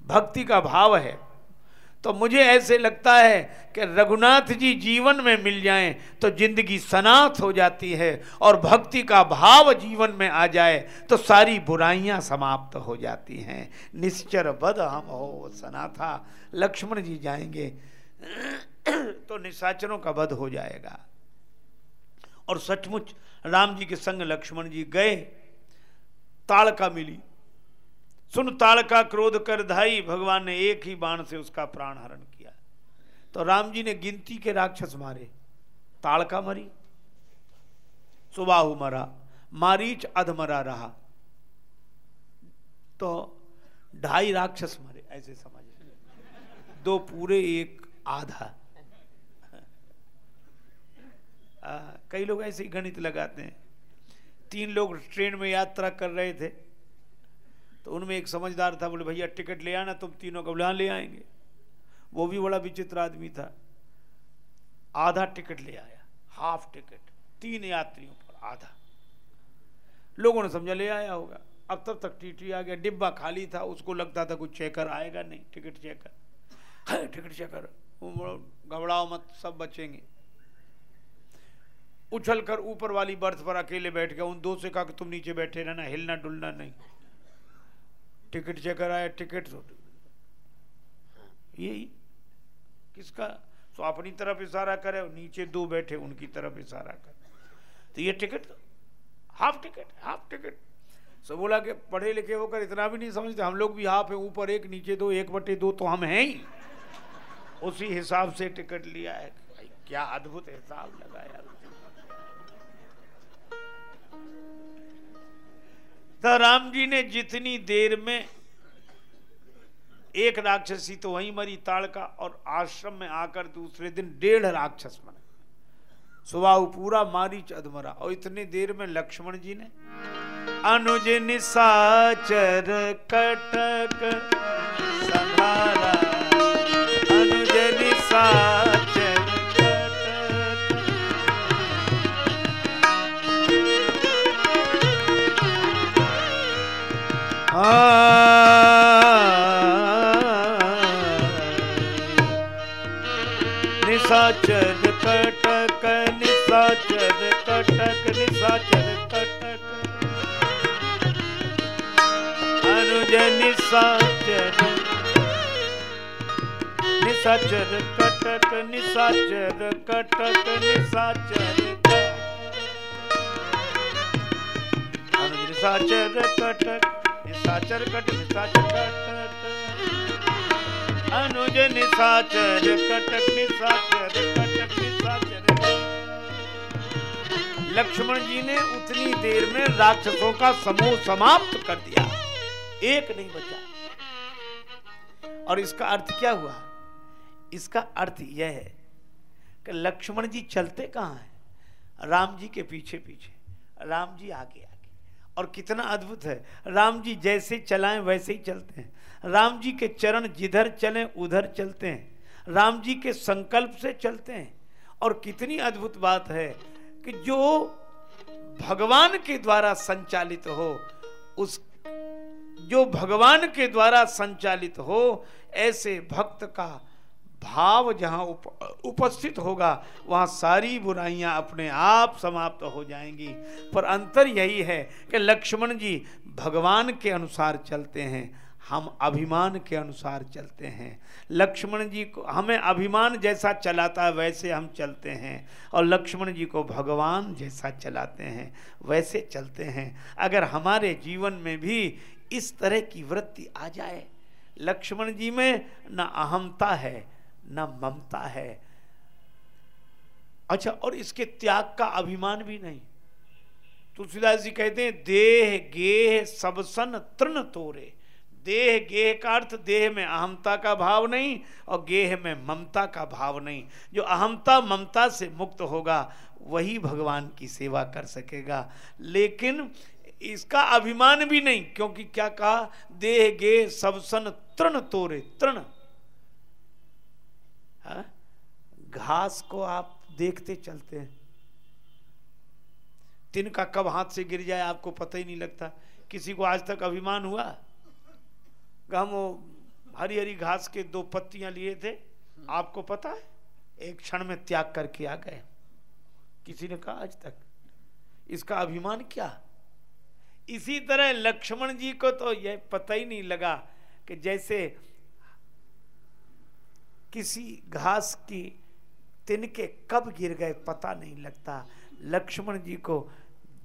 भक्ति का भाव है। तो मुझे ऐसे लगता है कि रघुनाथ जी जीवन में मिल जाएँ तो ज़िंदगी सनाथ हो जाती है और भक्ति का भाव जीवन में आ जाए तो सारी बुराइयाँ समाप्त हो जाती हैं। निश्चर बद हम हो सनाथा। लक्ष्मण जी जाएँगे। तो निशाचरों का वध हो जाएगा। और सचमुच राम जी के संग लक्ष्मण जी गए, ताड़का मिली। सुन ताड़का क्रोध कर धाई, भगवान ने एक ही बाण से उसका प्राण हरण किया। तो राम जी ने गिनती के राक्षस मारे, ताड़का मरी, सुबाहु मरा, मारीच अधमरा रहा। तो ढाई राक्षस मरे, ऐसे समझ दो पूरे एक आधा। आ, कई लोग ऐसे ही गणित लगाते हैं। तीन लोग ट्रेन में यात्रा कर रहे थे। तो उनमें एक समझदार था बोले भैया टिकट ले आना तुम तीनों को बुला ले आएँगे। वो भी बड़ा विचित्र आदमी था। आधा टिकट ले आया हाफ़ टिकट तीन यात्रियों पर आधा। लोगों ने समझा ले आया होगा। अब तब तक टीटी आ गया डिब्बा खाली था उसको लगता था कुछ चेकर आएगा नहीं टिकट चेकर। है टिकट चेकर। घबराओ मत, सब बचेंगे। उछल कर ऊपर वाली बर्थ पर अकेले बैठ गया, उन दो से कहा कि तुम नीचे बैठे रहना, हिलना डुलना नहीं। टिकट चेकर आया टिकट तो यही। किसका? तो अपनी तरफ़ इशारा करे, नीचे दो बैठे, उनकी तरफ़ इशारा करे। तो ये ticket half ticket half ticket. सब बोला कि पढ़े लिखे होकर इतना भी नहीं समझते, हम लोग भी हाफ़ है, ऊपर एक, नीचे दो, एक बटे दो तो हम हैं ही। उसी हिसाब से टिकट लिया है। भाई, क्या अद्भुत हिसाब लगाया। तो राम जी ने जितनी देर में एक राक्षसी तो वहीं मरी ताड़का और आश्रम में आकर दूसरे दिन डेढ़ राक्षस मरे। सुबह पूरा मारी अधमरा और इतनी देर में लक्ष्मण जी ने अनुज निशाचर कटक संहारा निशाचर कटक निशाचर कटक निशाचर कटक। अनुज निशाचर निशाचर कटक निशाचर कटक, निशाचर अनुज निशाचर कटक। निशाचर कट, निशाचर कटक अनुज निशाचर कटक निशाचर कटक निशाचर। लक्ष्मण जी ने उतनी देर में राक्षसों का समूह समाप्त कर दिया। एक नहीं बचा। और इसका अर्थ क्या हुआ? इसका अर्थ यह है कि लक्ष्मण जी चलते कहाँ हैं? राम जी के पीछे पीछे राम जी आगे आगे और कितना अद्भुत है। राम जी जैसे चलाएँ, वैसे ही चलते हैं। राम जी के चरण जिधर चलें, उधर चलते हैं। राम जी के संकल्प से चलते हैं। और कितनी अद्भुत बात है कि जो भगवान के द्वारा संचालित हो, उस जो भगवान के द्वारा संचालित हो, ऐसे भक्त का भाव जहाँ उप, उपस्थित होगा वहाँ सारी बुराइयाँ अपने आप समाप्त हो जाएँगी। पर अंतर यही है कि लक्ष्मण जी भगवान के अनुसार चलते हैं हम अभिमान के अनुसार चलते हैं। लक्ष्मण जी को हमें अभिमान जैसा चलाता है वैसे हम चलते हैं। और लक्ष्मण जी को भगवान जैसा चलाते हैं वैसे चलते हैं। अगर हमारे जीवन में भी इस तरह की वृत्ति आ जाए लक्ष्मण जी में न अहमता है न ममता है। अच्छा और इसके त्याग का अभिमान भी नहीं। तुलसीदास जी कहते हैं, देह गेह सबसन तृण तोरे। देह गेह का अर्थ, देह में अहमता का भाव नहीं और गेह में ममता का भाव नहीं। जो अहमता, ममता से मुक्त होगा, वही भगवान की सेवा कर सकेगा। लेकिन इसका अभिमान भी नहीं, क्योंकि क्या कहा? देह गेह सबसन तृण तोरे, तृण हाँ? घास को आप देखते चलते हैं। तिनका कब हाथ से गिर जाए आपको पता ही नहीं लगता। किसी को आज तक अभिमान हुआ? हम वो हरी हरी घास के दो पत्तियाँ लिए थे। आपको पता है? एक क्षण में त्याग करके आ गए। किसी ने कहा, आज तक। इसका अभिमान क्या? इसी तरह लक्ष्मण जी को तो यह पता ही नहीं लगा कि जैसे किसी घास की तिनके कब गिर गए पता नहीं लगता। लक्ष्मण जी को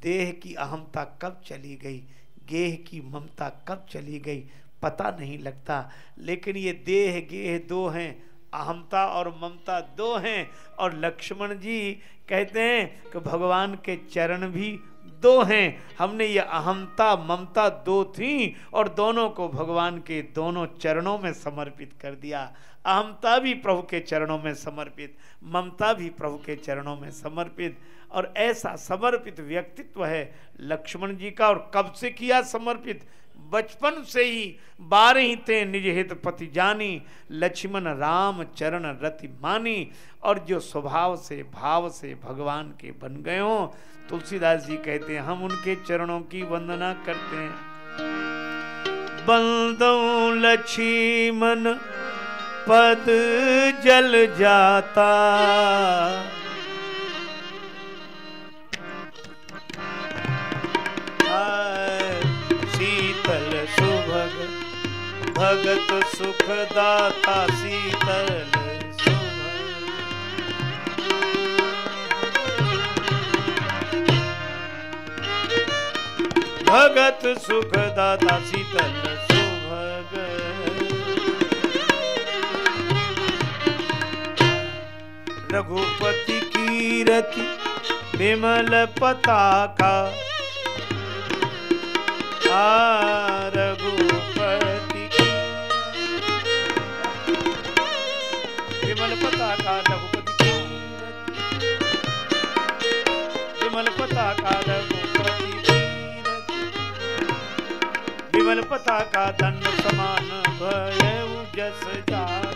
देह की अहमता कब चली गई? गेह की ममता कब चली गई? पता नहीं लगता। लेकिन ये देह गेह दो हैं, अहमता और ममता दो हैं और लक्ष्मण जी कहते हैं कि भगवान के चरण भी दो हैं। हमने ये अहमता, ममता दो थी और दोनों को भगवान के दोनों चरणों में समर्पित कर दिया। अहमता भी प्रभु के चरणों में समर्पित, ममता भी प्रभु के चरणों में समर्पित, और ऐसा समर्पित व्यक्तित्व है, लक्ष्मण जी का, और कब से किया समर्पित? बचपन से ही, बारह थे निज हित पति जानी, लक्ष्मण राम चरण रति मानी, और जो स्वभाव से, भाव से भगवान के बन गए हों, तुलसीदास जी कहते हैं, हम उनके चरणों की वंदना करते हैं। बंदो लक्ष्मण पद जल जाता। शीतल सुभग भगत सुख दाता शीतल भगत सुख दाता शीतल रघुपति कीरति विमल पताका। रघुपति विमल पताका, रघुपति विमल पताका, रघुपति विमल पताका दंड समान, भय जस जाता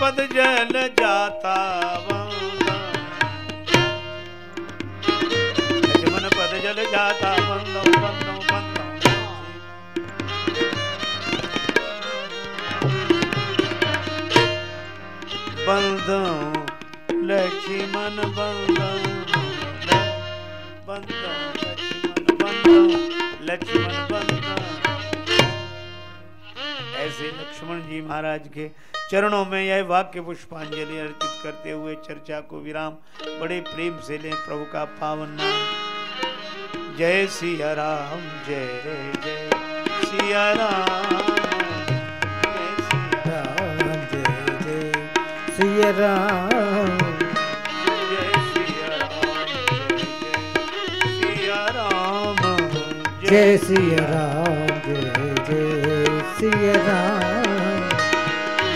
पद जल जाता लक्ष्मण पद जल जाता बंदो लक्ष्मण बंदो बंदो लक्ष्मण बंदो लक्ष्मण बंदो ऐसे लक्ष्मण जी महाराज के चरणों में यह वाक्य पुष्पांजलि अर्पित करते हुए चर्चा को विराम, बड़े प्रेम से लें प्रभु का पावन नाम। जय सिया राम, जय जय सिया राम। सिया राम, जय सिया राम। जय जय सिया राम।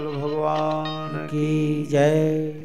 भगवान की जय।